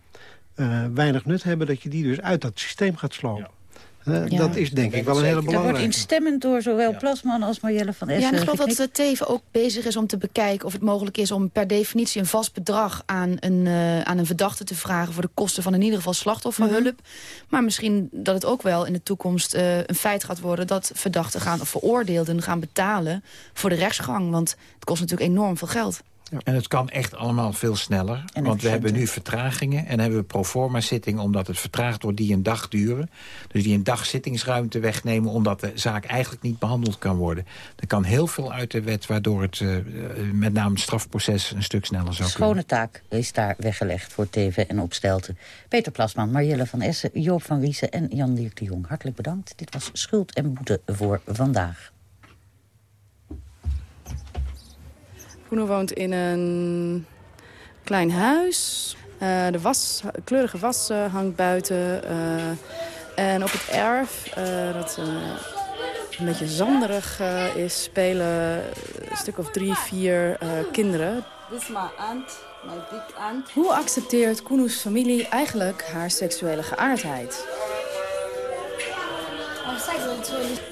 uh, weinig nut hebben... dat je die dus uit dat systeem gaat slopen. Ja. Uh, ja. Dat is denk ik wel een hele belangrijke. Dat wordt instemmend door zowel Plasman als Marjelle van Essen. Ja, en ik geloof dat Teven ook bezig is om te bekijken... of het mogelijk is om per definitie een vast bedrag aan een, uh, aan een verdachte te vragen... voor de kosten van in ieder geval slachtofferhulp. Mm -hmm. Maar misschien dat het ook wel in de toekomst uh, een feit gaat worden... dat verdachten gaan, of veroordeelden gaan betalen voor de rechtsgang. Want het kost natuurlijk enorm veel geld. En het kan echt allemaal veel sneller. want we hebben nu vertragingen en hebben we proforma zittingen... omdat het vertraagd wordt die een dag duren. Dus die een dag zittingsruimte wegnemen... omdat de zaak eigenlijk niet behandeld kan worden. Er kan heel veel uit de wet... waardoor het uh, met name het strafproces een stuk sneller zou Schone kunnen. taak is daar weggelegd voor Teven en Opstelten. Peter Plasman, Marjelle van Essen, Joop van Riesen en Jan-Dirk de Jong. Hartelijk bedankt. Dit was Schuld en Boete voor vandaag. Koeno woont in een klein huis. Uh, de was, kleurige was uh, hangt buiten. Uh, en op het erf, dat een beetje zanderig is, spelen een stuk of drie, vier kinderen. Dit is mijn aunt, mijn big aunt. Hoe accepteert Koenoes familie eigenlijk haar seksuele geaardheid?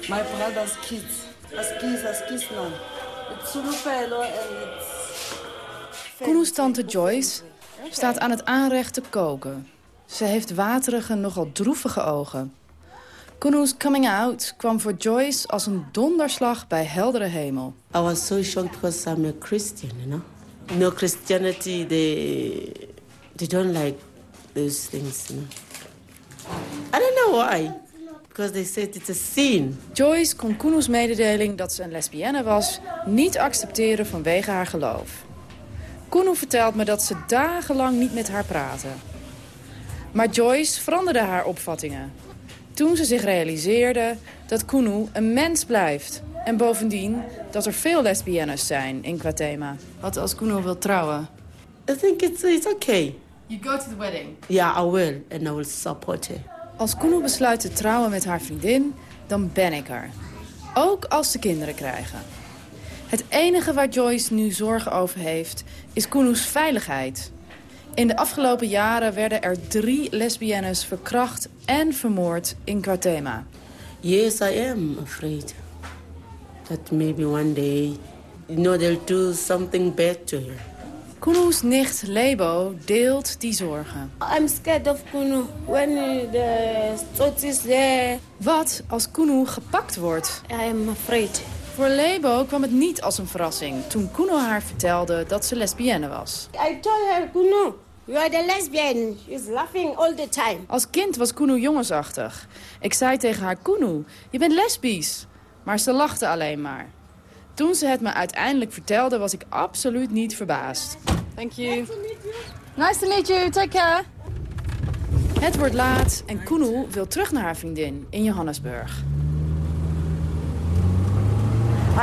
My brother's kids. As kids, as kids now. Koenoes tante Joyce staat aan het aanrecht te koken. Ze heeft waterige, nogal droevige ogen. Koenoes coming out kwam voor Joyce als een donderslag bij heldere hemel. I was so shocked because I'm a Christian, you know. No Christianity, they, they don't like those things, you know. I don't know why. Because they said it's a sin. Joyce kon Koenoes mededeling dat ze een lesbienne was... niet accepteren vanwege haar geloof. Koenoe vertelt me dat ze dagenlang niet met haar praten. Maar Joyce veranderde haar opvattingen. Toen ze zich realiseerde dat Koenoe een mens blijft. En bovendien dat er veel lesbiennes zijn in Quatema. Wat als Koenoe wil trouwen? I think it's, it's okay. You go to the wedding? Yeah, I will. And I will support her. Als Koenoe besluit te trouwen met haar vriendin, dan ben ik er. Ook als ze kinderen krijgen. Het enige waar Joyce nu zorgen over heeft, is Koenoes veiligheid. In de afgelopen jaren werden er drie lesbiennes verkracht en vermoord in Guatemala. Yes, I am afraid. That maybe one day, you know, they'll do something bad to her. Kunu's nicht Lebo deelt die zorgen. I'm scared of Kunu when the thought is there. Wat als Kunu gepakt wordt? I am afraid. Voor Lebo kwam het niet als een verrassing toen Kuno haar vertelde dat ze lesbienne was. I told her, Kuno, you are the lesbian. She's laughing all the time. Als kind was Kuno jongensachtig. Ik zei tegen haar, Kuno, je bent lesbisch. Maar ze lachte alleen maar. Toen ze het me uiteindelijk vertelde, was ik absoluut niet verbaasd. Thank you. Nice to meet you. Take care. Het wordt laat en Kuno wil terug naar haar vriendin in Johannesburg.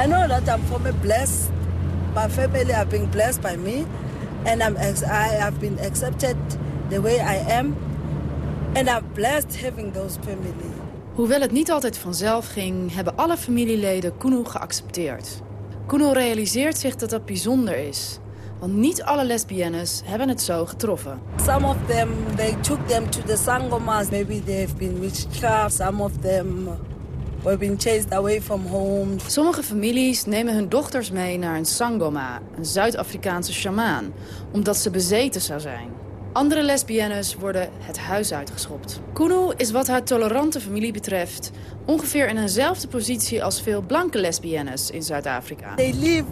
I know that I'm from a blessed, my family have been blessed by me, and I'm I have been accepted the way I am, and I'm blessed having those family. Hoewel het niet altijd vanzelf ging, hebben alle familieleden Kuno geaccepteerd. Kuno realiseert zich dat dat bijzonder is. Want niet alle lesbiennes hebben het zo getroffen. Some of them, they took them to the sangomas. Maybe they have been witchcraft. Some of them were being chased away from home. Sommige families nemen hun dochters mee naar een sangoma, een Zuid-Afrikaanse sjamaan, omdat ze bezeten zou zijn. Andere lesbiennes worden het huis uitgeschopt. Kuno is wat haar tolerante familie betreft ongeveer in eenzelfde positie als veel blanke lesbiennes in Zuid-Afrika. They live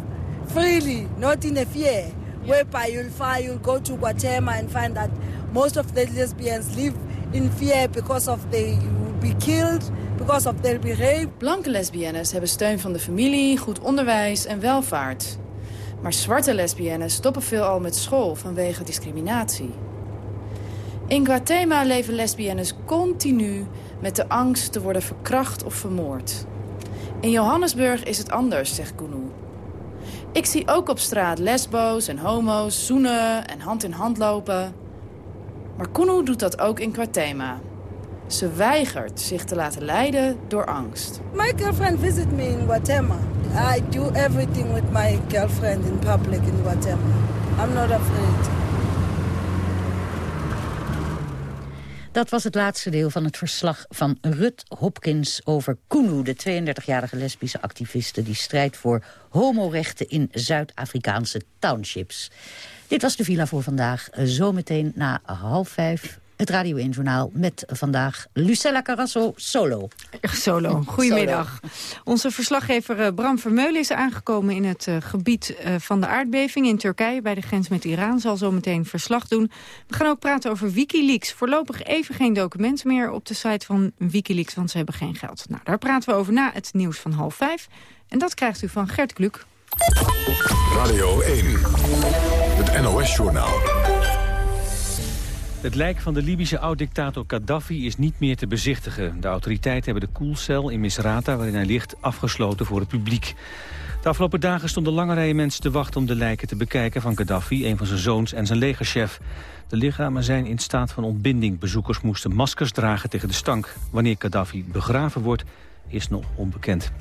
freely, not in a fear. Whereby you'll find, you'll go to Guatemala and find that most of the lesbians live in fear because of they will be killed, because of they'll be raped. Blanke lesbiennes hebben steun van de familie, goed onderwijs en welvaart. Maar zwarte lesbiennes stoppen veelal met school vanwege discriminatie. In Guatemala leven lesbiennes continu met de angst te worden verkracht of vermoord. In Johannesburg is het anders, zegt Kunu. Ik zie ook op straat lesbo's en homo's zoenen en hand in hand lopen. Maar Kunu doet dat ook in Guatemala. Ze weigert zich te laten leiden door angst. My girlfriend visit me in Guatemala. I do everything with my girlfriend in public in Guatemala. I'm not afraid. Dat was het laatste deel van het verslag van Rut Hopkins over Kunu... de 32-jarige lesbische activiste die strijdt voor homorechten in Zuid-Afrikaanse townships. Dit was de villa voor vandaag. Zometeen na half vijf het Radio 1 Journaal met vandaag Lucella Carrasso solo. Solo, goedemiddag. Onze verslaggever eh, Bram Vermeulen is aangekomen in het uh, gebied uh, van de aardbeving in Turkije... bij de grens met Iran, zal zo meteen verslag doen. We gaan ook praten over Wikileaks. Voorlopig even geen documenten meer op de site van Wikileaks... want ze hebben geen geld. Nou, daar praten we over na het nieuws van half vijf. En dat krijgt u van Gert Kluk. Radio 1, het NOS-journaal. Het lijk van de Libische oud-dictator Gaddafi is niet meer te bezichtigen. De autoriteiten hebben de koelcel in Misrata, waarin hij ligt, afgesloten voor het publiek. De afgelopen dagen stonden lange rijen mensen te wachten om de lijken te bekijken van Gaddafi, een van zijn zoons en zijn legerchef. De lichamen zijn in staat van ontbinding. Bezoekers moesten maskers dragen tegen de stank. Wanneer Gaddafi begraven wordt, is nog onbekend.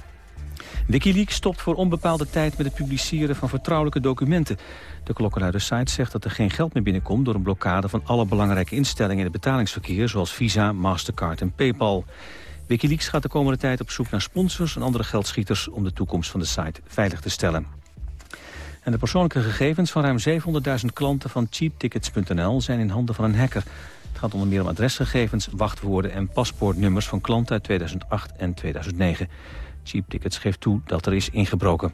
Wikileaks stopt voor onbepaalde tijd met het publiceren van vertrouwelijke documenten. De klokkenluider site zegt dat er geen geld meer binnenkomt... door een blokkade van alle belangrijke instellingen in het betalingsverkeer... zoals Visa, Mastercard en Paypal. Wikileaks gaat de komende tijd op zoek naar sponsors en andere geldschieters... om de toekomst van de site veilig te stellen. En de persoonlijke gegevens van ruim 700.000 klanten van cheaptickets.nl zijn in handen van een hacker. Het gaat onder meer om adresgegevens, wachtwoorden en paspoortnummers van klanten uit 2008 en 2009. Cheap Tickets geeft toe dat er is ingebroken.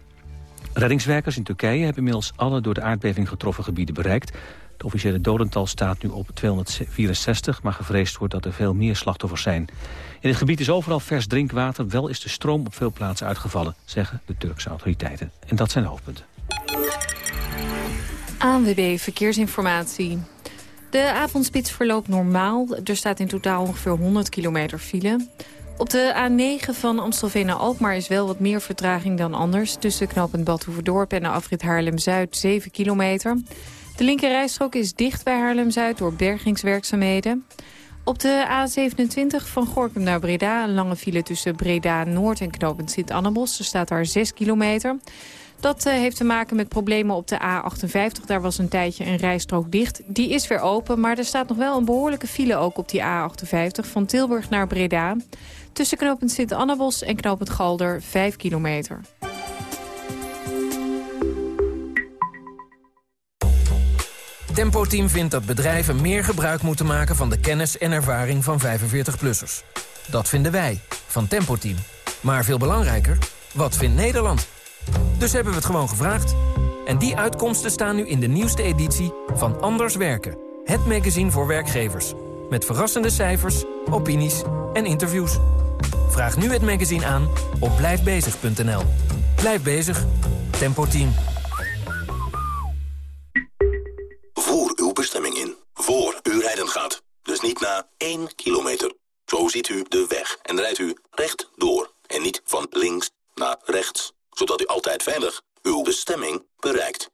Reddingswerkers in Turkije hebben inmiddels alle door de aardbeving getroffen gebieden bereikt. Het officiële dodental staat nu op 264, maar gevreesd wordt dat er veel meer slachtoffers zijn. In het gebied is overal vers drinkwater, wel is de stroom op veel plaatsen uitgevallen, zeggen de Turkse autoriteiten. En dat zijn hoofdpunten. ANWB Verkeersinformatie. De avondspits verloopt normaal. Er staat in totaal ongeveer 100 kilometer file. Op de A9 van Amstelveen naar Alkmaar is wel wat meer vertraging dan anders. Tussen knooppunt Badhoevedorp en de afrit Haarlem-Zuid 7 kilometer. De linkerrijstrook is dicht bij Haarlem-Zuid door bergingswerkzaamheden. Op de A27 van Gorkum naar Breda, een lange file tussen Breda-Noord en knooppunt Sint-Annebos. Er staat daar 6 kilometer. Dat uh, heeft te maken met problemen op de A58. Daar was een tijdje een rijstrook dicht. Die is weer open, maar er staat nog wel een behoorlijke file ook op die A58... van Tilburg naar Breda. Tussen knooppunt Sint-Annabos en knooppunt Galder 5 kilometer. Tempo Team vindt dat bedrijven meer gebruik moeten maken van de kennis en ervaring van 45-plussers. Dat vinden wij, van Tempo Team. Maar veel belangrijker, wat vindt Nederland? Dus hebben we het gewoon gevraagd. En die uitkomsten staan nu in de nieuwste editie van Anders Werken. Het magazine voor werkgevers. Met verrassende cijfers, opinies en interviews. Vraag nu het magazine aan op blijfbezig.nl. Blijf bezig. Tempo Team. Voer uw bestemming in. Voor u rijden gaat. Dus niet na 1 kilometer. Zo ziet u de weg en rijdt u recht door. En niet van links naar rechts. Zodat u altijd veilig uw bestemming bereikt.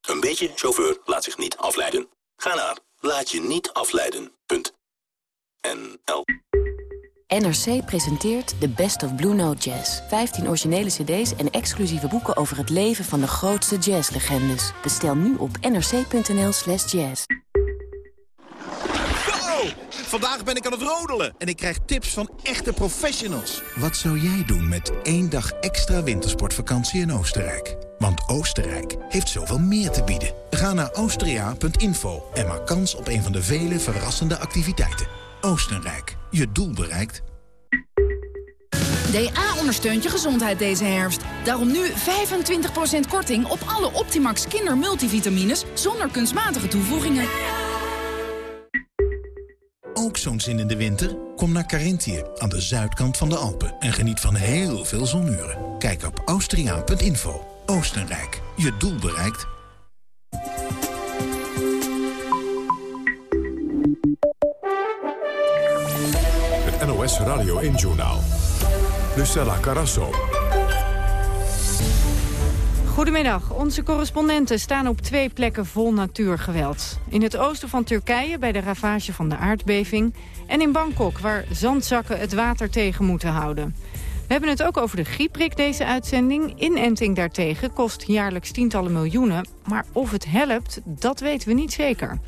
Een beetje chauffeur laat zich niet afleiden. Ga naar laat je niet afleiden. NL. NRC presenteert The Best of Blue Note Jazz. 15 originele cd's en exclusieve boeken over het leven van de grootste jazzlegendes. Bestel nu op nrc.nl slash jazz. Vandaag ben ik aan het rodelen en ik krijg tips van echte professionals. Wat zou jij doen met één dag extra wintersportvakantie in Oostenrijk? Want Oostenrijk heeft zoveel meer te bieden. Ga naar austria.info en maak kans op een van de vele verrassende activiteiten. Oostenrijk, je doel bereikt. DA ondersteunt je gezondheid deze herfst. Daarom nu 25% korting op alle Optimax kindermultivitamines... zonder kunstmatige toevoegingen. Ook zo'n zin in de winter? Kom naar Carinthië, aan de zuidkant van de Alpen... en geniet van heel veel zonuren. Kijk op austriaan.info. Oostenrijk, je doel bereikt. Het NOS Radio 1-journaal. Lucella Carasso. Goedemiddag. Onze correspondenten staan op twee plekken vol natuurgeweld. In het oosten van Turkije bij de ravage van de aardbeving... en in Bangkok, waar zandzakken het water tegen moeten houden. We hebben het ook over de grieprik deze uitzending. Inenting daartegen kost jaarlijks tientallen miljoenen. Maar of het helpt, dat weten we niet zeker.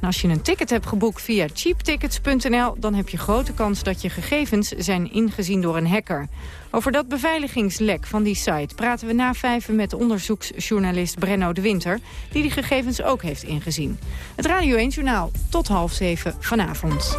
En als je een ticket hebt geboekt via cheaptickets.nl... dan heb je grote kans dat je gegevens zijn ingezien door een hacker. Over dat beveiligingslek van die site praten we na vijven met onderzoeksjournalist Brenno de Winter... die die gegevens ook heeft ingezien. Het Radio 1 Journaal tot half zeven vanavond.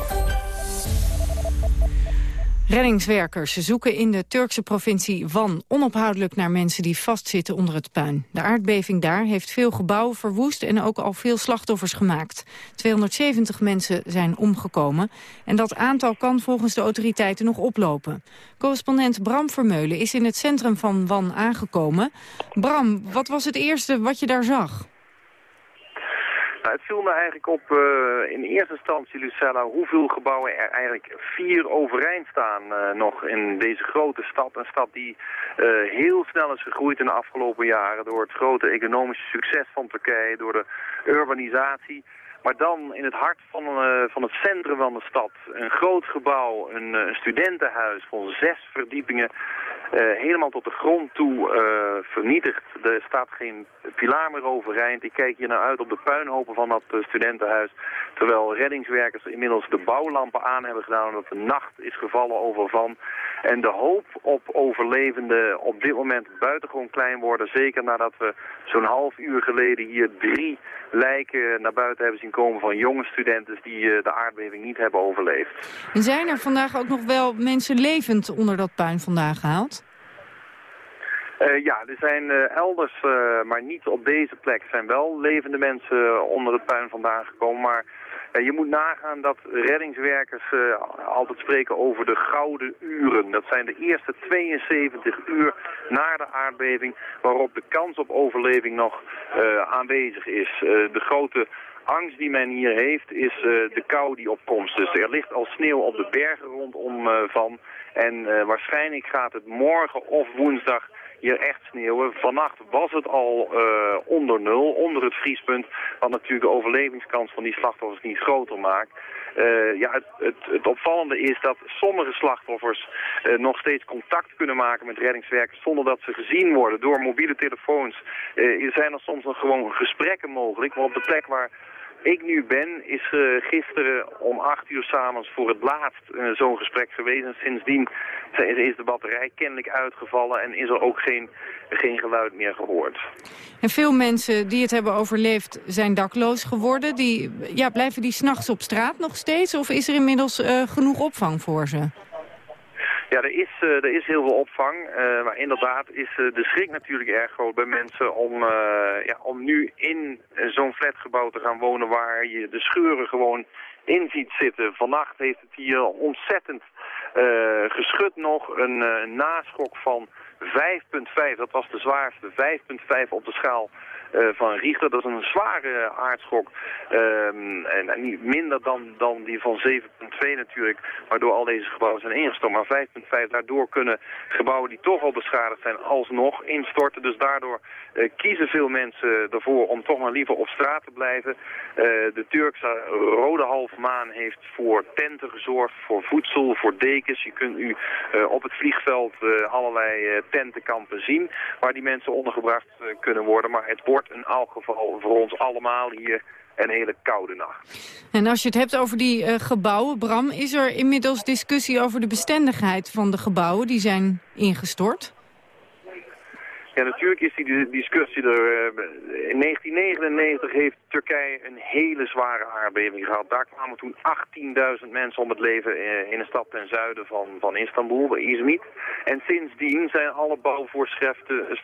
Reddingswerkers zoeken in de Turkse provincie Van onophoudelijk naar mensen die vastzitten onder het puin. De aardbeving daar heeft veel gebouwen verwoest en ook al veel slachtoffers gemaakt. 270 mensen zijn omgekomen en dat aantal kan volgens de autoriteiten nog oplopen. Correspondent Bram Vermeulen is in het centrum van Van aangekomen. Bram, wat was het eerste wat je daar zag? Nou, het viel me eigenlijk op uh, in eerste instantie, Lucella, hoeveel gebouwen er eigenlijk vier overeind staan uh, nog in deze grote stad. Een stad die uh, heel snel is gegroeid in de afgelopen jaren door het grote economische succes van Turkije, door de urbanisatie. Maar dan in het hart van, van het centrum van de stad, een groot gebouw, een, een studentenhuis van zes verdiepingen, helemaal tot de grond toe uh, vernietigd. Er staat geen pilaar meer overeind. Ik kijk hier naar uit op de puinhopen van dat uh, studentenhuis. Terwijl reddingswerkers inmiddels de bouwlampen aan hebben gedaan... omdat de nacht is gevallen over van. En de hoop op overlevenden op dit moment buitengewoon klein worden. Zeker nadat we zo'n half uur geleden hier drie lijken naar buiten hebben zien komen... van jonge studenten die de aardbeving niet hebben overleefd. En zijn er vandaag ook nog wel mensen levend onder dat puin vandaan gehaald? Uh, ja, er zijn uh, elders, uh, maar niet op deze plek, zijn wel levende mensen onder het puin vandaan gekomen. Maar je moet nagaan dat reddingswerkers altijd spreken over de gouden uren. Dat zijn de eerste 72 uur na de aardbeving waarop de kans op overleving nog aanwezig is. de grote angst die men hier heeft is de kou die opkomst. Dus er ligt al sneeuw op de bergen rondom van. En waarschijnlijk gaat het morgen of woensdag hier echt sneeuwen. Vannacht was het al uh, onder nul, onder het vriespunt. Wat natuurlijk de overlevingskans van die slachtoffers niet groter maakt. Uh, ja, het, het, opvallende is dat sommige slachtoffers uh, nog steeds contact kunnen maken met reddingswerkers zonder dat ze gezien worden door mobiele telefoons. Uh, zijn er soms nog gewoon gesprekken mogelijk, maar op de plek waar ik nu ben, is uh, gisteren om acht uur s'avonds voor het laatst uh, zo'n gesprek geweest. En sindsdien is de batterij kennelijk uitgevallen en is er ook geen, geen geluid meer gehoord. En veel mensen die het hebben overleefd zijn dakloos geworden. Die, ja, blijven die s'nachts op straat nog steeds of is er inmiddels uh, genoeg opvang voor ze? Ja, er is, uh, er is heel veel opvang, uh, maar inderdaad is uh, de schrik natuurlijk erg groot bij mensen om, ja, om nu in zo'n flatgebouw te gaan wonen waar je de scheuren gewoon in ziet zitten. Vannacht heeft het hier ontzettend geschud nog, een naschok van 5,5, dat was de zwaarste, 5,5 op de schaal van Richter. Dat is een zware aardschok. Um, en, en, niet minder dan, dan die van 7,2 natuurlijk, waardoor al deze gebouwen zijn ingestort. Maar 5,5, daardoor kunnen gebouwen die toch al beschadigd zijn alsnog instorten. Dus daardoor uh, kiezen veel mensen ervoor om toch maar liever op straat te blijven. Uh, de Turkse Rode Halve Maan heeft voor tenten gezorgd, voor voedsel, voor dekens. Je kunt nu op het vliegveld allerlei tentenkampen zien waar die mensen ondergebracht kunnen worden. Maar het wordt wordt in elk geval voor ons allemaal hier een hele koude nacht. En als je het hebt over die uh, gebouwen, Bram, is er inmiddels discussie over de bestendigheid van de gebouwen die zijn ingestort? Ja, natuurlijk is die discussie er. In 1999 heeft Turkije een hele zware aardbeving gehad. Daar kwamen toen 18.000 mensen om het leven in een stad ten zuiden van, van Istanbul, bij Izmit. En sindsdien zijn alle bouwvoorschriften,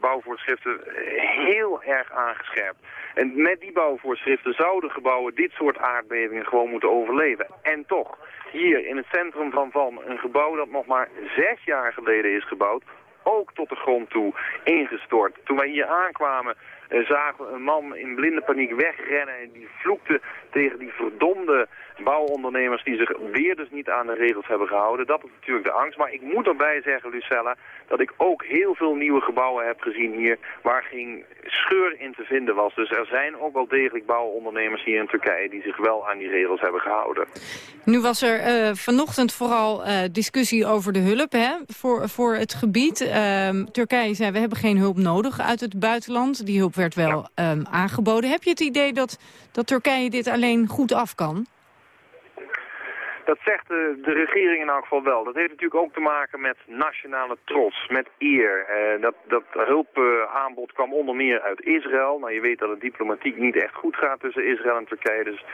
bouwvoorschriften heel erg aangescherpt. En met die bouwvoorschriften zouden gebouwen dit soort aardbevingen gewoon moeten overleven. En toch, hier in het centrum van Van, een gebouw dat nog maar zes jaar geleden is gebouwd, ook tot de grond toe ingestort. Toen wij hier aankwamen uh, zagen we een man in blinde paniek wegrennen en die vloekte tegen die verdomde bouwondernemers die zich weer dus niet aan de regels hebben gehouden. Dat is natuurlijk de angst. Maar ik moet erbij zeggen, Lucella, dat ik ook heel veel nieuwe gebouwen heb gezien hier waar geen scheur in te vinden was. Dus er zijn ook wel degelijk bouwondernemers hier in Turkije die zich wel aan die regels hebben gehouden. Nu was er uh, vanochtend vooral uh, discussie over de hulp hè, voor, voor het gebied. Uh, Turkije zei we hebben geen hulp nodig uit het buitenland. Die hulp werd wel ehm, aangeboden. Heb je het idee dat, dat Turkije dit alleen goed af kan? Dat zegt de, de, regering in elk geval wel. Dat heeft natuurlijk ook te maken met nationale trots, met eer. Eh, dat, dat hulpaanbod kwam onder meer uit Israël. Nou, je weet dat het diplomatiek niet echt goed gaat tussen Israël en Turkije. Dus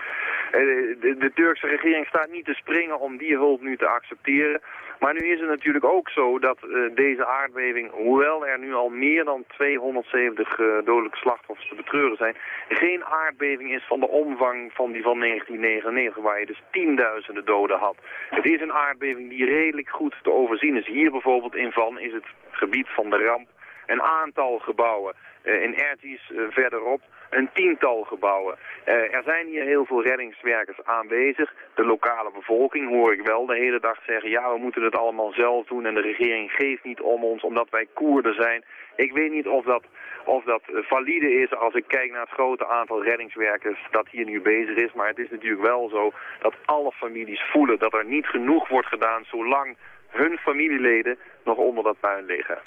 eh, de, de Turkse regering staat niet te springen om die hulp nu te accepteren. Maar nu is het natuurlijk ook zo dat uh, deze aardbeving, hoewel er nu al meer dan 270 uh, eh, dodelijke slachtoffers te betreuren zijn, geen aardbeving is van de omvang van die van 1999, waar je dus tienduizenden doden had. Het is een aardbeving die redelijk goed te overzien is. Hier bijvoorbeeld in Van is het gebied van de ramp een aantal gebouwen. Uh, in Ertis verderop een tiental gebouwen. Uh, er zijn hier heel veel reddingswerkers aanwezig. De lokale bevolking hoor ik wel de hele dag zeggen... ja, we moeten het allemaal zelf doen en de regering geeft niet om ons omdat wij Koerden zijn. Ik weet niet of dat, of dat valide is als ik kijk naar het grote aantal reddingswerkers dat hier nu bezig is. Maar het is natuurlijk wel zo dat alle families voelen dat er niet genoeg wordt gedaan zolang hun familieleden nog onder dat puin liggen.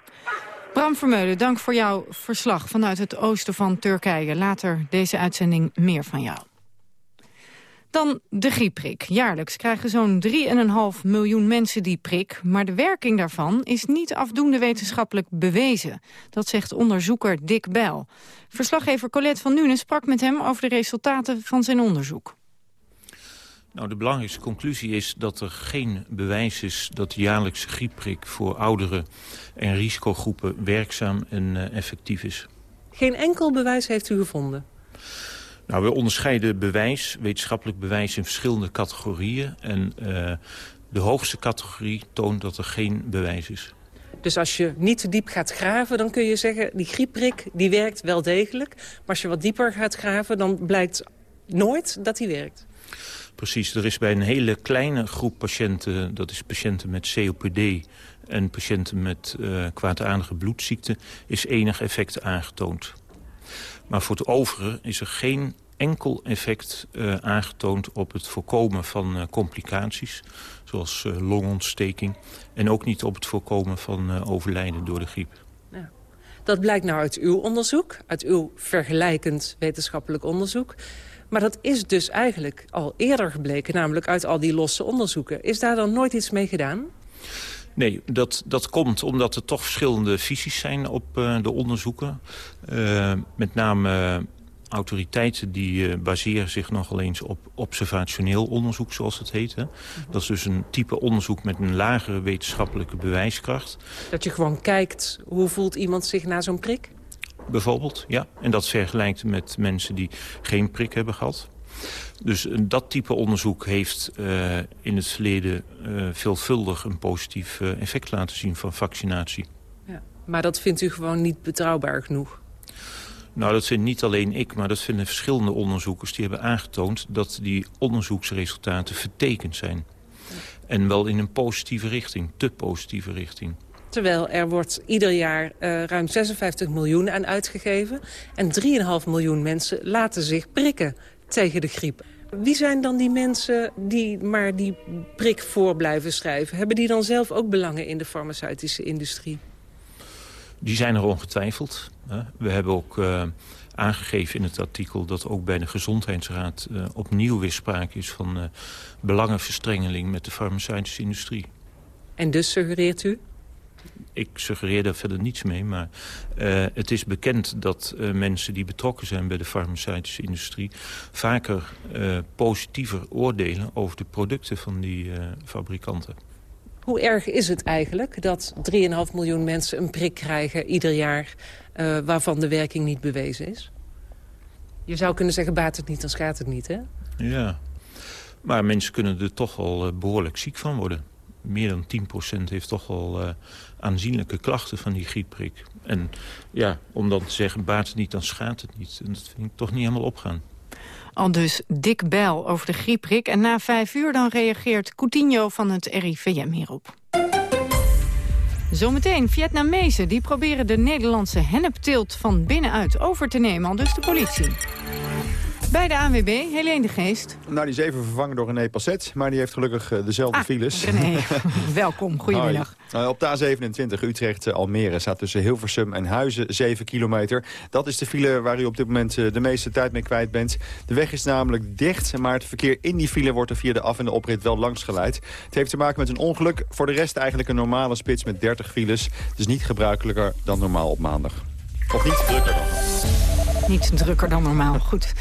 Bram Vermeulen, dank voor jouw verslag vanuit het oosten van Turkije. Later deze uitzending meer van jou. Dan de griepprik. Jaarlijks krijgen zo'n 3,5 miljoen mensen die prik. Maar de werking daarvan is niet afdoende wetenschappelijk bewezen. Dat zegt onderzoeker Dick Bell. Verslaggever Colette van Nuenen sprak met hem over de resultaten van zijn onderzoek. Nou, de belangrijkste conclusie is dat er geen bewijs is... dat de jaarlijkse griepprik voor ouderen en risicogroepen werkzaam en uh, effectief is. Geen enkel bewijs heeft u gevonden? Nou, we onderscheiden bewijs, wetenschappelijk bewijs in verschillende categorieën. En uh, de hoogste categorie toont dat er geen bewijs is. Dus als je niet te diep gaat graven, dan kun je zeggen... die griepprik die werkt wel degelijk. Maar als je wat dieper gaat graven, dan blijkt nooit dat die werkt. Precies, er is bij een hele kleine groep patiënten... dat is patiënten met COPD en patiënten met uh, kwaadaardige bloedziekte... is enig effect aangetoond. Maar voor het overige is er geen enkel effect uh, aangetoond... op het voorkomen van uh, complicaties, zoals longontsteking... en ook niet op het voorkomen van overlijden door de griep. Ja. Dat blijkt nou uit uw onderzoek, uit uw vergelijkend wetenschappelijk onderzoek... Maar dat is dus eigenlijk al eerder gebleken, namelijk uit al die losse onderzoeken. Is daar dan nooit iets mee gedaan? Nee, dat, dat komt omdat er toch verschillende visies zijn op uh, de onderzoeken. Uh, met name uh, autoriteiten die baseren zich nogal eens op observationeel onderzoek, zoals het heet. Hè. Dat is dus een type onderzoek met een lagere wetenschappelijke bewijskracht. Dat je gewoon kijkt, hoe voelt iemand zich na zo'n prik? Bijvoorbeeld. Ja. En dat vergelijkt met mensen die geen prik hebben gehad. Dus dat type onderzoek heeft uh, in het verleden uh, veelvuldig een positief uh, effect laten zien van vaccinatie. Ja. Maar dat vindt u gewoon niet betrouwbaar genoeg? Nou, dat vind niet alleen ik, maar dat vinden verschillende onderzoekers. Die hebben aangetoond dat die onderzoeksresultaten vertekend zijn. En wel in een positieve richting, te positieve richting. Terwijl er wordt ieder jaar uh, ruim 56 miljoen aan uitgegeven. En 3,5 miljoen mensen laten zich prikken tegen de griep. Wie zijn dan die mensen die maar die prik voor blijven schrijven? Hebben die dan zelf ook belangen in de farmaceutische industrie? Die zijn er ongetwijfeld. We hebben ook uh, aangegeven in het artikel dat ook bij de Gezondheidsraad uh, opnieuw weer sprake is van uh, belangenverstrengeling met de farmaceutische industrie. En dus suggereert u? Ik suggereer daar verder niets mee, maar uh, het is bekend dat uh, mensen die betrokken zijn bij de farmaceutische industrie vaker uh, positiever oordelen over de producten van die fabrikanten. Hoe erg is het eigenlijk dat 3,5 miljoen mensen een prik krijgen ieder jaar waarvan de werking niet bewezen is? Je zou kunnen zeggen, baat het niet, dan schaadt het niet, hè? Ja, maar mensen kunnen er toch al behoorlijk ziek van worden meer dan 10% heeft toch al uh, aanzienlijke klachten van die griepprik. En ja, om dan te zeggen, baat het niet, dan schaadt het niet. En dat vind ik toch niet helemaal opgaan. Al dus Dick Bel over de griepprik. En na vijf uur dan reageert Coutinho van het RIVM hierop. Zometeen Vietnamezen die proberen de Nederlandse hennepteelt van binnenuit over te nemen, al dus de politie. Bij de ANWB, Helene de Geest. Nou, die is even vervangen door René Passet, maar die heeft gelukkig uh, dezelfde ah, files. René, welkom, goedemiddag. Nou, op de A27 Utrecht-Almere staat tussen Hilversum en Huizen 7 kilometer. Dat is de file waar u op dit moment de meeste tijd mee kwijt bent. De weg is namelijk dicht, maar het verkeer in die file wordt er via de af- en de oprit wel langs geleid. Het heeft te maken met een ongeluk. Voor de rest eigenlijk een normale spits met 30 files. Dus niet gebruikelijker dan normaal op maandag. Of niet drukker dan. Niet drukker dan normaal, goed.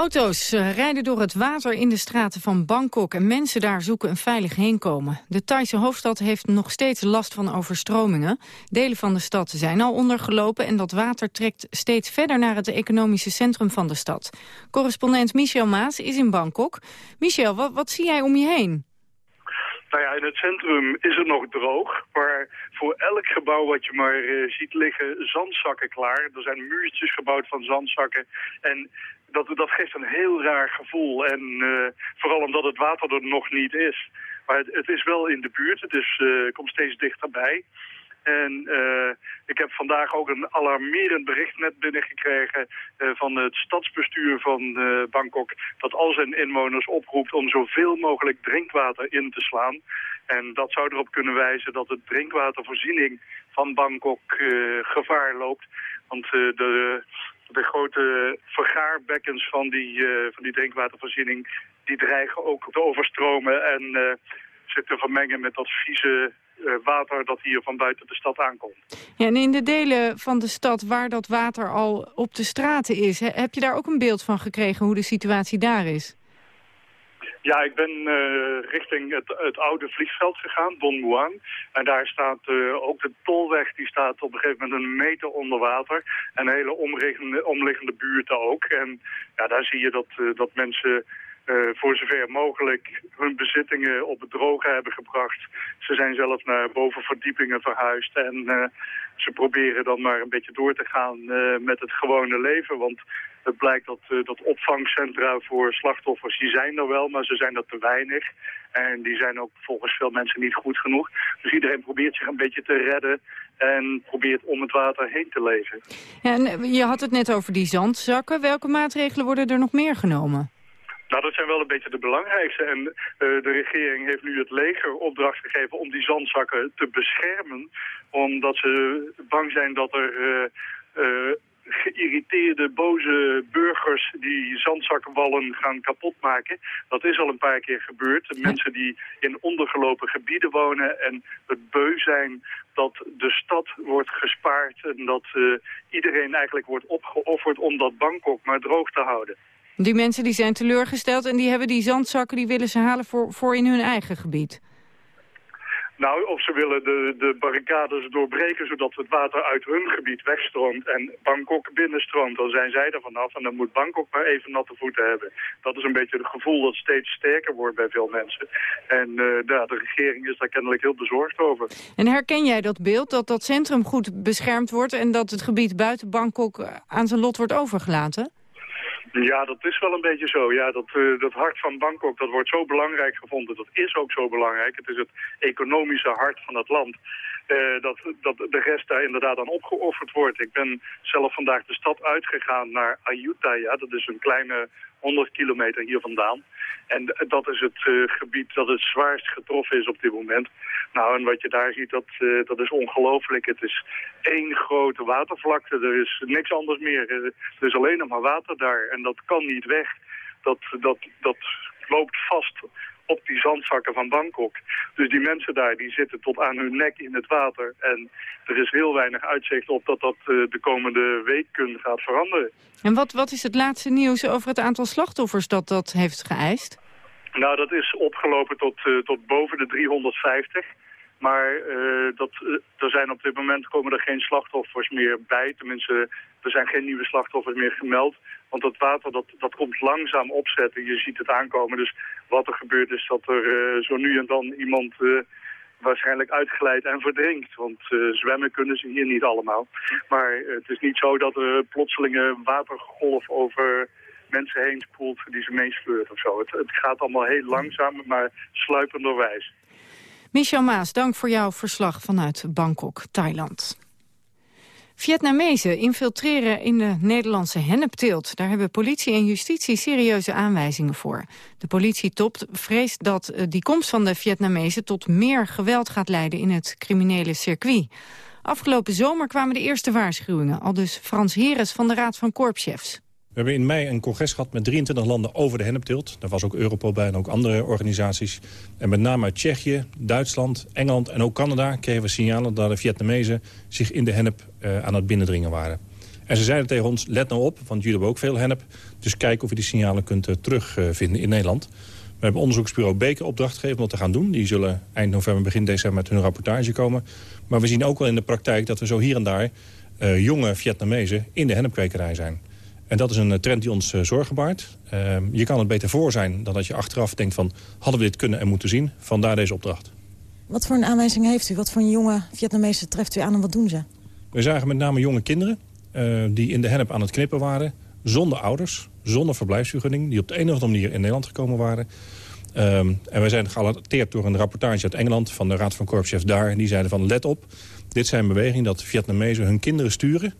Auto's eh, rijden door het water in de straten van Bangkok... en mensen daar zoeken een veilig heenkomen. De Thaise hoofdstad heeft nog steeds last van overstromingen. Delen van de stad zijn al ondergelopen... en dat water trekt steeds verder naar het economische centrum van de stad. Correspondent Michel Maas is in Bangkok. Michel, wat, zie jij om je heen? Nou ja, in het centrum is het nog droog, maar voor elk gebouw wat je maar uh, ziet liggen zandzakken klaar. Er zijn muurtjes gebouwd van zandzakken en dat, dat geeft een heel raar gevoel. En uh, vooral omdat het water er nog niet is. Maar het, het is wel in de buurt, het is, uh, komt steeds dichterbij. En uh, ik heb vandaag ook een alarmerend bericht net binnengekregen uh, van het stadsbestuur van uh, Bangkok. Dat al zijn inwoners oproept om zoveel mogelijk drinkwater in te slaan. En dat zou erop kunnen wijzen dat de drinkwatervoorziening van Bangkok gevaar loopt. Want de, de grote vergaarbekkens van die, van die drinkwatervoorziening die dreigen ook te overstromen en zich te vermengen met dat vieze uh, water dat hier van buiten de stad aankomt. Ja, en in de delen van de stad waar dat water al op de straten is... heb je daar ook een beeld van gekregen hoe de situatie daar is? Ja, ik ben uh, richting het, het, oude vliegveld gegaan, Don Muang. En daar staat uh, ook de tolweg, die staat op een gegeven moment een meter onder water. En hele omliggende, omliggende buurten ook. En ja, daar zie je dat, uh, dat mensen voor zover mogelijk hun bezittingen op het droge hebben gebracht. Ze zijn zelf naar bovenverdiepingen verhuisd en uh, ze proberen dan maar een beetje door te gaan uh, met het gewone leven. Want het blijkt dat, dat opvangcentra voor slachtoffers, die zijn er wel, maar ze zijn er te weinig. En die zijn ook volgens veel mensen niet goed genoeg. Dus iedereen probeert zich een beetje te redden en probeert om het water heen te leven. En je had het net over die zandzakken. Welke maatregelen worden er nog meer genomen? Nou, dat zijn wel een beetje de belangrijkste. En uh, de regering heeft nu het leger opdracht gegeven om die zandzakken te beschermen. Omdat ze bang zijn dat er uh, uh, geïrriteerde, boze burgers die zandzakkenwallen gaan kapotmaken. Dat is al een paar keer gebeurd. De mensen die in ondergelopen gebieden wonen en het beu zijn dat de stad wordt gespaard en dat iedereen eigenlijk wordt opgeofferd om dat Bangkok maar droog te houden. Die mensen die zijn teleurgesteld en die hebben die zandzakken... die willen ze halen voor, voor in hun eigen gebied. Nou, of ze willen de, de barricades doorbreken... zodat het water uit hun gebied wegstroomt en Bangkok binnenstroomt. Dan zijn zij er vanaf en dan moet Bangkok maar even natte voeten hebben. Dat is een beetje het gevoel dat steeds sterker wordt bij veel mensen. En uh, ja, de regering is daar kennelijk heel bezorgd over. En herken jij dat beeld, dat dat centrum goed beschermd wordt... en dat het gebied buiten Bangkok aan zijn lot wordt overgelaten? Ja, dat is wel een beetje zo. Ja, dat, uh, dat hart van Bangkok, dat wordt zo belangrijk gevonden. Dat is ook zo belangrijk. Het is het economische hart van het land. Uh, dat, dat de rest daar inderdaad aan opgeofferd wordt. Ik ben zelf vandaag de stad uitgegaan naar Ayutthaya. Dat is een kleine 100 kilometer hier vandaan. En dat is het uh, gebied dat het zwaarst getroffen is op dit moment. Nou, en wat je daar ziet, dat, uh, dat is ongelooflijk. Het is één grote watervlakte. Er is niks anders meer. Er is alleen nog maar water daar. En dat kan niet weg. Dat, dat, dat loopt vast op die zandzakken van Bangkok. Dus die mensen daar die zitten tot aan hun nek in het water. En er is heel weinig uitzicht op dat dat uh, de komende weken gaat veranderen. En wat, wat is het laatste nieuws over het aantal slachtoffers dat dat heeft geëist? Nou, dat is opgelopen tot, uh, tot boven de 350. Maar uh, dat, uh, er zijn op dit moment komen er geen slachtoffers meer bij. Tenminste, er zijn geen nieuwe slachtoffers meer gemeld. Want dat water dat, dat komt langzaam opzetten. Je ziet het aankomen. Dus wat er gebeurt is dat er uh, zo nu en dan iemand waarschijnlijk uitglijdt en verdrinkt. Want zwemmen kunnen ze hier niet allemaal. Maar het is niet zo dat er plotselinge watergolf over mensen heen spoelt die ze meesleurt of zo. Het, het gaat allemaal heel langzaam, maar sluipenderwijs. Michel Maas, dank voor jouw verslag vanuit Bangkok, Thailand. Vietnamezen infiltreren in de Nederlandse hennepteelt. Daar hebben politie en justitie serieuze aanwijzingen voor. De politietop vreest dat eh, die komst van de Vietnamezen... tot meer geweld gaat leiden in het criminele circuit. Afgelopen zomer kwamen de eerste waarschuwingen. Al dus Frans Heres van de Raad van Korpschefs. We hebben in mei een congres gehad met 23 landen over de hennepteelt. Daar was ook Europol bij en ook andere organisaties. En met name uit Tsjechië, Duitsland, Engeland en ook Canada... kregen we signalen dat de Vietnamezen zich in de hennep uh, aan het binnendringen waren. En ze zeiden tegen ons, let nou op, want jullie hebben ook veel hennep. Dus kijk of je die signalen kunt uh, terugvinden in Nederland. We hebben onderzoeksbureau Beker opdracht gegeven om dat te gaan doen. Die zullen eind november, begin december met hun rapportage komen. Maar we zien ook wel in de praktijk dat er zo hier en daar... Uh, jonge Vietnamezen in de hennepkwekerij zijn. En dat is een eh, trend die ons uh, zorgen baart. Uh, je kan het beter voor zijn dan dat je achteraf denkt van... hadden we dit kunnen en moeten zien? Vandaar deze opdracht. Wat voor een aanwijzing heeft u? Wat voor een jonge Vietnamezen treft u aan en wat doen ze? We zagen met name jonge kinderen uh, die in de hennep aan het knippen waren... zonder ouders, zonder verblijfsvergunning... die op de een of andere manier in Nederland gekomen waren... Um, en wij zijn gealerteerd door een rapportage uit Engeland... van de Raad van Korpschefs daar. En die zeiden van let op, dit zijn bewegingen dat Vietnamezen hun kinderen sturen...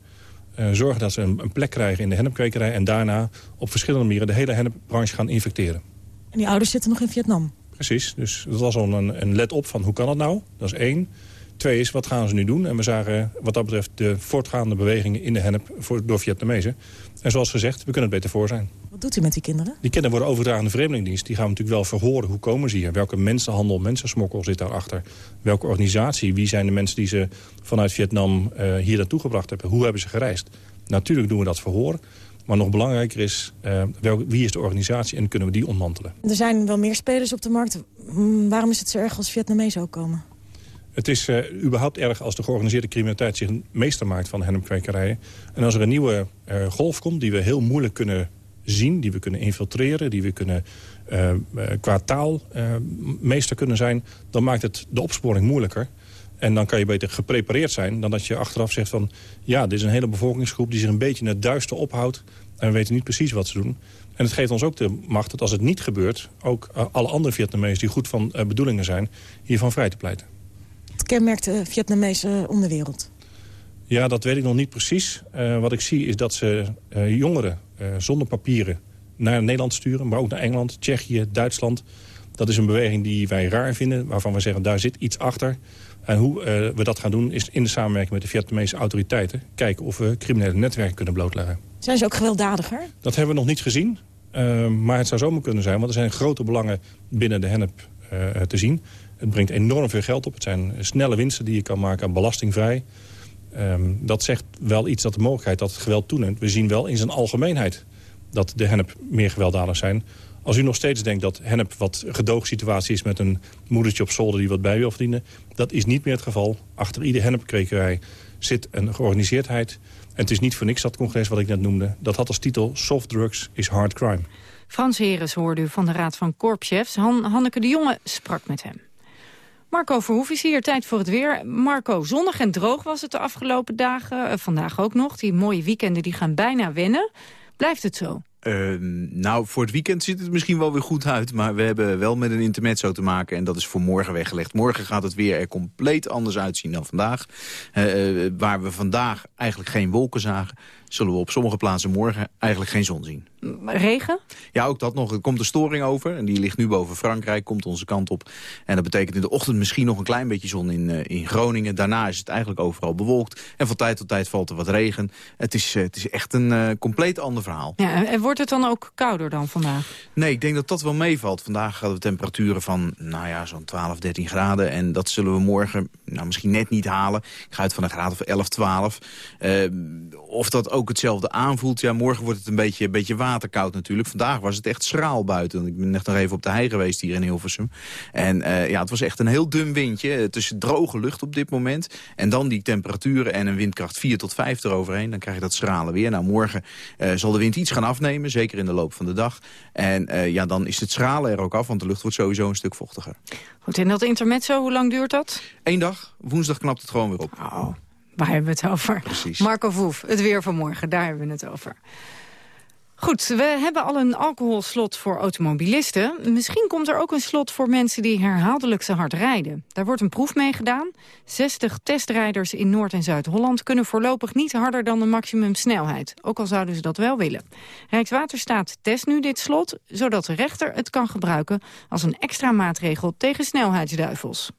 Uh, zorgen dat ze een, een, plek krijgen in de hennepkwekerij... en daarna op verschillende manieren de hele hennepbranche gaan infecteren. En die ouders zitten nog in Vietnam? Precies, dus dat was al een, een let op van hoe kan dat nou? Dat is één. Twee is, wat gaan ze nu doen? En we zagen wat dat betreft de voortgaande bewegingen in de hennep voor, door Vietnamezen. En zoals gezegd, we kunnen het beter voor zijn. Wat doet u met die kinderen? Die kinderen worden overgedragen aan de Vreemdelingendienst. Die gaan we natuurlijk wel verhoren. Hoe komen ze hier? Welke mensenhandel, mensensmokkel zit daarachter? Welke organisatie? Wie zijn de mensen die ze vanuit Vietnam uh, hier naartoe gebracht hebben? Hoe hebben ze gereisd? Natuurlijk doen we dat verhoren. Maar nog belangrijker is, uh, wel, wie is de organisatie en kunnen we die ontmantelen? Er zijn wel meer spelers op de markt. Waarom is het zo erg als Vietnamezen ook komen? Het is uh, überhaupt erg als de georganiseerde criminaliteit zich meester maakt van hennepkwekerijen. En als er een nieuwe uh, golf komt die we heel moeilijk kunnen zien, die we kunnen infiltreren, die we kunnen uh, qua taal meester kunnen zijn, dan maakt het de opsporing moeilijker. En dan kan je beter geprepareerd zijn dan dat je achteraf zegt van... ja, dit is een hele bevolkingsgroep die zich een beetje in het duister ophoudt... en we weten niet precies wat ze doen. En het geeft ons ook de macht dat als het niet gebeurt... ook alle andere Vietnamezen die goed van bedoelingen zijn... hiervan vrij te pleiten. Wat kenmerkt de Vietnamese onderwereld? Ja, dat weet ik nog niet precies. Uh, wat ik zie is dat ze uh, jongeren uh, zonder papieren naar Nederland sturen... maar ook naar Engeland, Tsjechië, Duitsland. Dat is een beweging die wij raar vinden, waarvan we zeggen... daar zit iets achter. En hoe we dat gaan doen is in de samenwerking met de Vietnamese autoriteiten... kijken of we criminele netwerken kunnen blootleggen. Zijn ze ook gewelddadiger? Dat hebben we nog niet gezien. maar het zou zomaar kunnen zijn, want er zijn grote belangen binnen de hennep te zien... Het brengt enorm veel geld op. Het zijn snelle winsten die je kan maken aan belastingvrij. Um, dat zegt wel iets dat de mogelijkheid dat het geweld toeneemt. We zien wel in zijn algemeenheid dat de hennep meer gewelddadig zijn. Als u nog steeds denkt dat hennep wat gedoogsituatie is... met een moedertje op zolder die wat bij wil verdienen... dat is niet meer het geval. Achter ieder hennepkwekerij zit een georganiseerdheid. En het is niet voor niks dat congres wat ik net noemde. Dat had als titel Soft Drugs is Hard Crime. Frans Heres hoorde u van de Raad van Korpschefs. Han Hanneke de Jonge sprak met hem. Marco Verhoef is hier, tijd voor het weer. Marco, zonnig en droog was het de afgelopen dagen. Uh, vandaag ook nog. Die mooie weekenden die gaan bijna wennen. Blijft het zo? Uh, nou, voor het weekend ziet het misschien wel weer goed uit. Maar we hebben wel met een intermezzo te maken. En dat is voor morgen weggelegd. Morgen gaat het weer er compleet anders uitzien dan vandaag. Uh, waar we vandaag eigenlijk geen wolken zagen zullen we op sommige plaatsen morgen eigenlijk geen zon zien. Regen? Ja, ook dat nog. Er komt een storing over. En die ligt nu boven Frankrijk, komt onze kant op. En dat betekent in de ochtend misschien nog een klein beetje zon in, uh, in Groningen. Daarna is het eigenlijk overal bewolkt. En van tijd tot tijd valt er wat regen. Het is, uh, het is echt een uh, compleet ander verhaal. Ja, en wordt het dan ook kouder dan vandaag? Nee, ik denk dat dat wel meevalt. Vandaag hadden we temperaturen van nou ja, zo'n 12, 13 graden. En dat zullen we morgen nou, misschien net niet halen. Ik ga uit van een graad of 11, 12. of dat ook hetzelfde aanvoelt. Ja, morgen wordt het een beetje, een beetje waterkoud natuurlijk. Vandaag was het echt schraal buiten. Ik ben net nog even op de hei geweest hier in Hilversum. En uh, ja, het was echt een heel dun windje. Tussen droge lucht op dit moment. En dan die temperaturen en een windkracht 4 tot 5 eroverheen. Dan krijg je dat schrale weer. Nou, morgen uh, zal de wind iets gaan afnemen. Zeker in de loop van de dag. En uh, ja, dan is het schrale er ook af. Want de lucht wordt sowieso een stuk vochtiger. Goed, en dat intermezzo, hoe lang duurt dat? Eén dag. Woensdag knapt het gewoon weer op. Oh. Waar hebben we het over? Precies. Marco Voef, het weer van morgen, daar hebben we het over. Goed, we hebben al een alcoholslot voor automobilisten. Misschien komt er ook een slot voor mensen die herhaaldelijk te hard rijden. Daar wordt een proef mee gedaan. 60 testrijders in Noord- en Zuid-Holland kunnen voorlopig niet harder dan de maximumsnelheid. Ook al zouden ze dat wel willen. Rijkswaterstaat test nu dit slot, zodat de rechter het kan gebruiken als een extra maatregel tegen snelheidsduivels.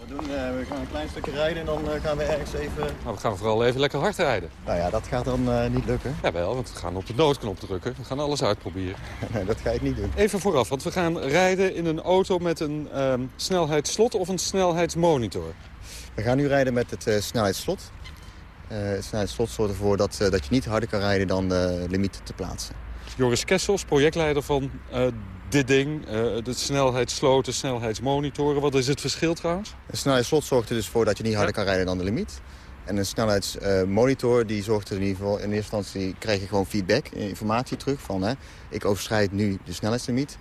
We, doen, uh, we gaan een klein stukje rijden en dan uh, gaan we ergens even... Nou, we gaan vooral even lekker hard rijden. Nou ja, dat gaat dan uh, niet lukken. Jawel, want we gaan op de noodknop drukken. We gaan alles uitproberen. nee, dat ga ik niet doen. Even vooraf, want we gaan rijden in een auto met een um, snelheidsslot of een snelheidsmonitor. We gaan nu rijden met het snelheidsslot. het snelheidsslot zorgt ervoor dat, dat je niet harder kan rijden dan de limiet te plaatsen. Joris Kessels, projectleider van dit ding, uh, de snelheidssloten, snelheidsmonitoren. Wat is het verschil trouwens? Een snelheidsslot zorgt er dus voor dat je niet harder kan rijden dan de limiet. En een snelheidsmonitor uh, die zorgt er in ieder geval... in eerste instantie krijg je gewoon feedback, informatie terug van... Hè, ik overschrijd nu de snelheidslimiet.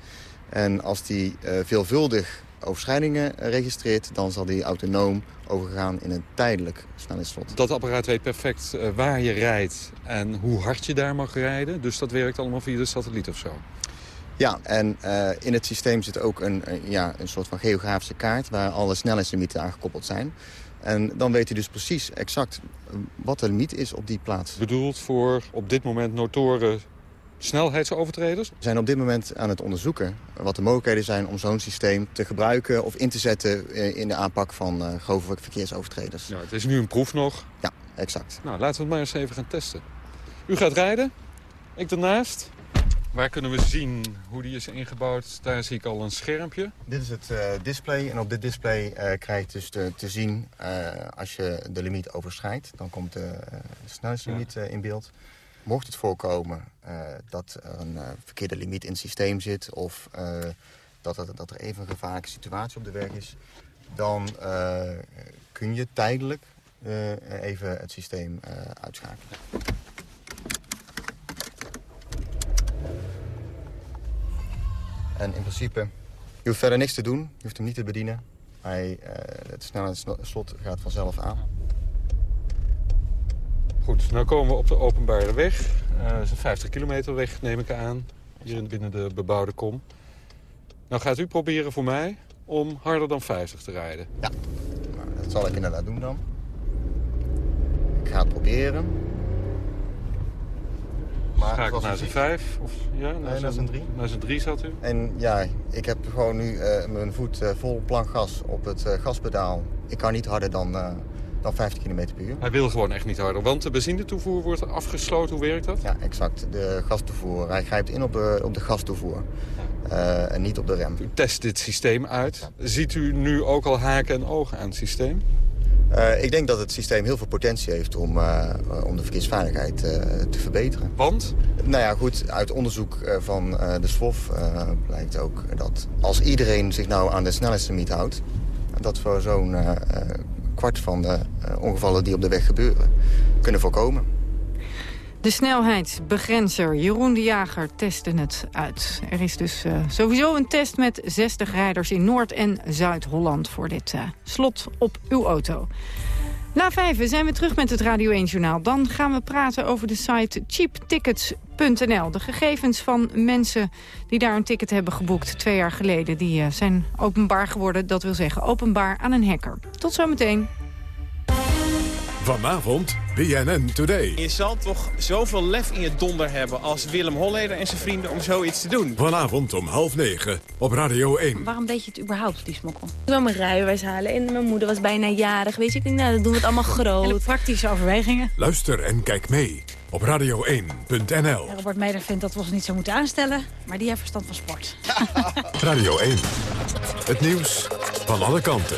En als die uh, veelvuldig overschrijdingen registreert... dan zal die autonoom overgaan in een tijdelijk snelheidsslot. Dat apparaat weet perfect uh, waar je rijdt en hoe hard je daar mag rijden. Dus dat werkt allemaal via de satelliet of zo? Ja, en uh, in het systeem zit ook een, een, ja, een soort van geografische kaart... waar alle snelheidslimieten aangekoppeld zijn. En dan weet hij dus precies exact wat de limiet is op die plaats. Bedoeld voor op dit moment notoren snelheidsovertreders? We zijn op dit moment aan het onderzoeken wat de mogelijkheden zijn... om zo'n systeem te gebruiken of in te zetten in de aanpak van grove verkeersovertreders. Ja, het is nu een proef nog. Ja, exact. Nou, laten we het maar eens even gaan testen. U gaat rijden, ik ernaast... Waar kunnen we zien hoe die is ingebouwd? Daar zie ik al een schermpje. Dit is het uh, display en op dit display uh, krijg je dus te, te zien uh, als je de limiet overschrijdt. Dan komt de snelheidslimiet ja. in beeld. Mocht het voorkomen dat er een verkeerde limiet in het systeem zit... of dat, er, dat er even een gevaarlijke situatie op de weg is... dan kun je tijdelijk even het systeem uitschakelen. En in principe, je hoeft verder niks te doen. Je hoeft hem niet te bedienen. Hij, uh, het snelheidsslot gaat vanzelf aan. Goed, nu komen we op de openbare weg. Uh, dat is een 50 kilometer weg, neem ik aan. Hier binnen de bebouwde kom. Nou gaat u proberen voor mij om harder dan 50 te rijden. Ja, nou, dat zal ik inderdaad doen dan. Ik ga het proberen. Maar ik naar zijn vijf? Of, ja, naar, nee, zijn drie. Naar zijn drie zat u? En ja, ik heb gewoon nu uh, mijn voet uh, vol plankgas op het uh, gaspedaal. Ik kan niet harder dan, dan 50 km per uur. Hij wil gewoon echt niet harder, want de benzinetoevoer wordt afgesloten. Hoe werkt dat? Ja, exact. De gastoevoer. Hij grijpt in op de, op de gastoevoer. Ja. en niet op de rem. U test dit systeem uit. Ja. Ziet u nu ook al haken en ogen aan het systeem? Uh, ik denk dat het systeem heel veel potentie heeft om, uh, om de verkeersveiligheid uh, te verbeteren. Want? Nou ja, goed, uit onderzoek van de SWOF blijkt ook dat als iedereen zich nou aan de snelheidslimiet houdt... dat we zo'n kwart van de ongevallen die op de weg gebeuren kunnen voorkomen. De snelheidsbegrenzer Jeroen de Jager testte het uit. Er is dus uh, sowieso een test met 60 rijders in Noord- en Zuid-Holland... voor dit uh, slot op uw auto. Na vijf zijn we terug met het Radio 1-journaal. Dan gaan we praten over de site cheaptickets.nl. De gegevens van mensen die daar een ticket hebben geboekt twee jaar geleden... die uh, zijn openbaar geworden, dat wil zeggen openbaar aan een hacker. Tot zometeen. Vanavond BNN Today. Je zal toch zoveel lef in je donder hebben als Willem Holleder en zijn vrienden om zoiets te doen. Vanavond om half negen op Radio 1. Waarom deed je het überhaupt, die smokkel? Ik wil mijn rijbewijs halen en mijn moeder was bijna jarig. Weet je, ik denk, nou, dan doen we het allemaal groot. Hele praktische overwegingen. Luister en kijk mee op radio1.nl. Robert Meder vindt dat we ons niet zo moeten aanstellen, maar die heeft verstand van sport. Radio 1. Het nieuws van alle kanten.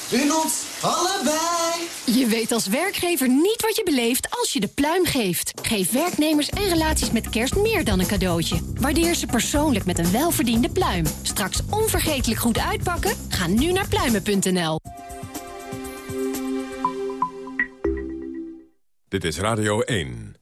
in ons allebei. Je weet als werkgever niet wat je beleeft als je de pluim geeft. Geef werknemers en relaties met kerst meer dan een cadeautje. Waardeer ze persoonlijk met een welverdiende pluim. Straks onvergetelijk goed uitpakken? Ga nu naar pluimen.nl. Dit is Radio 1.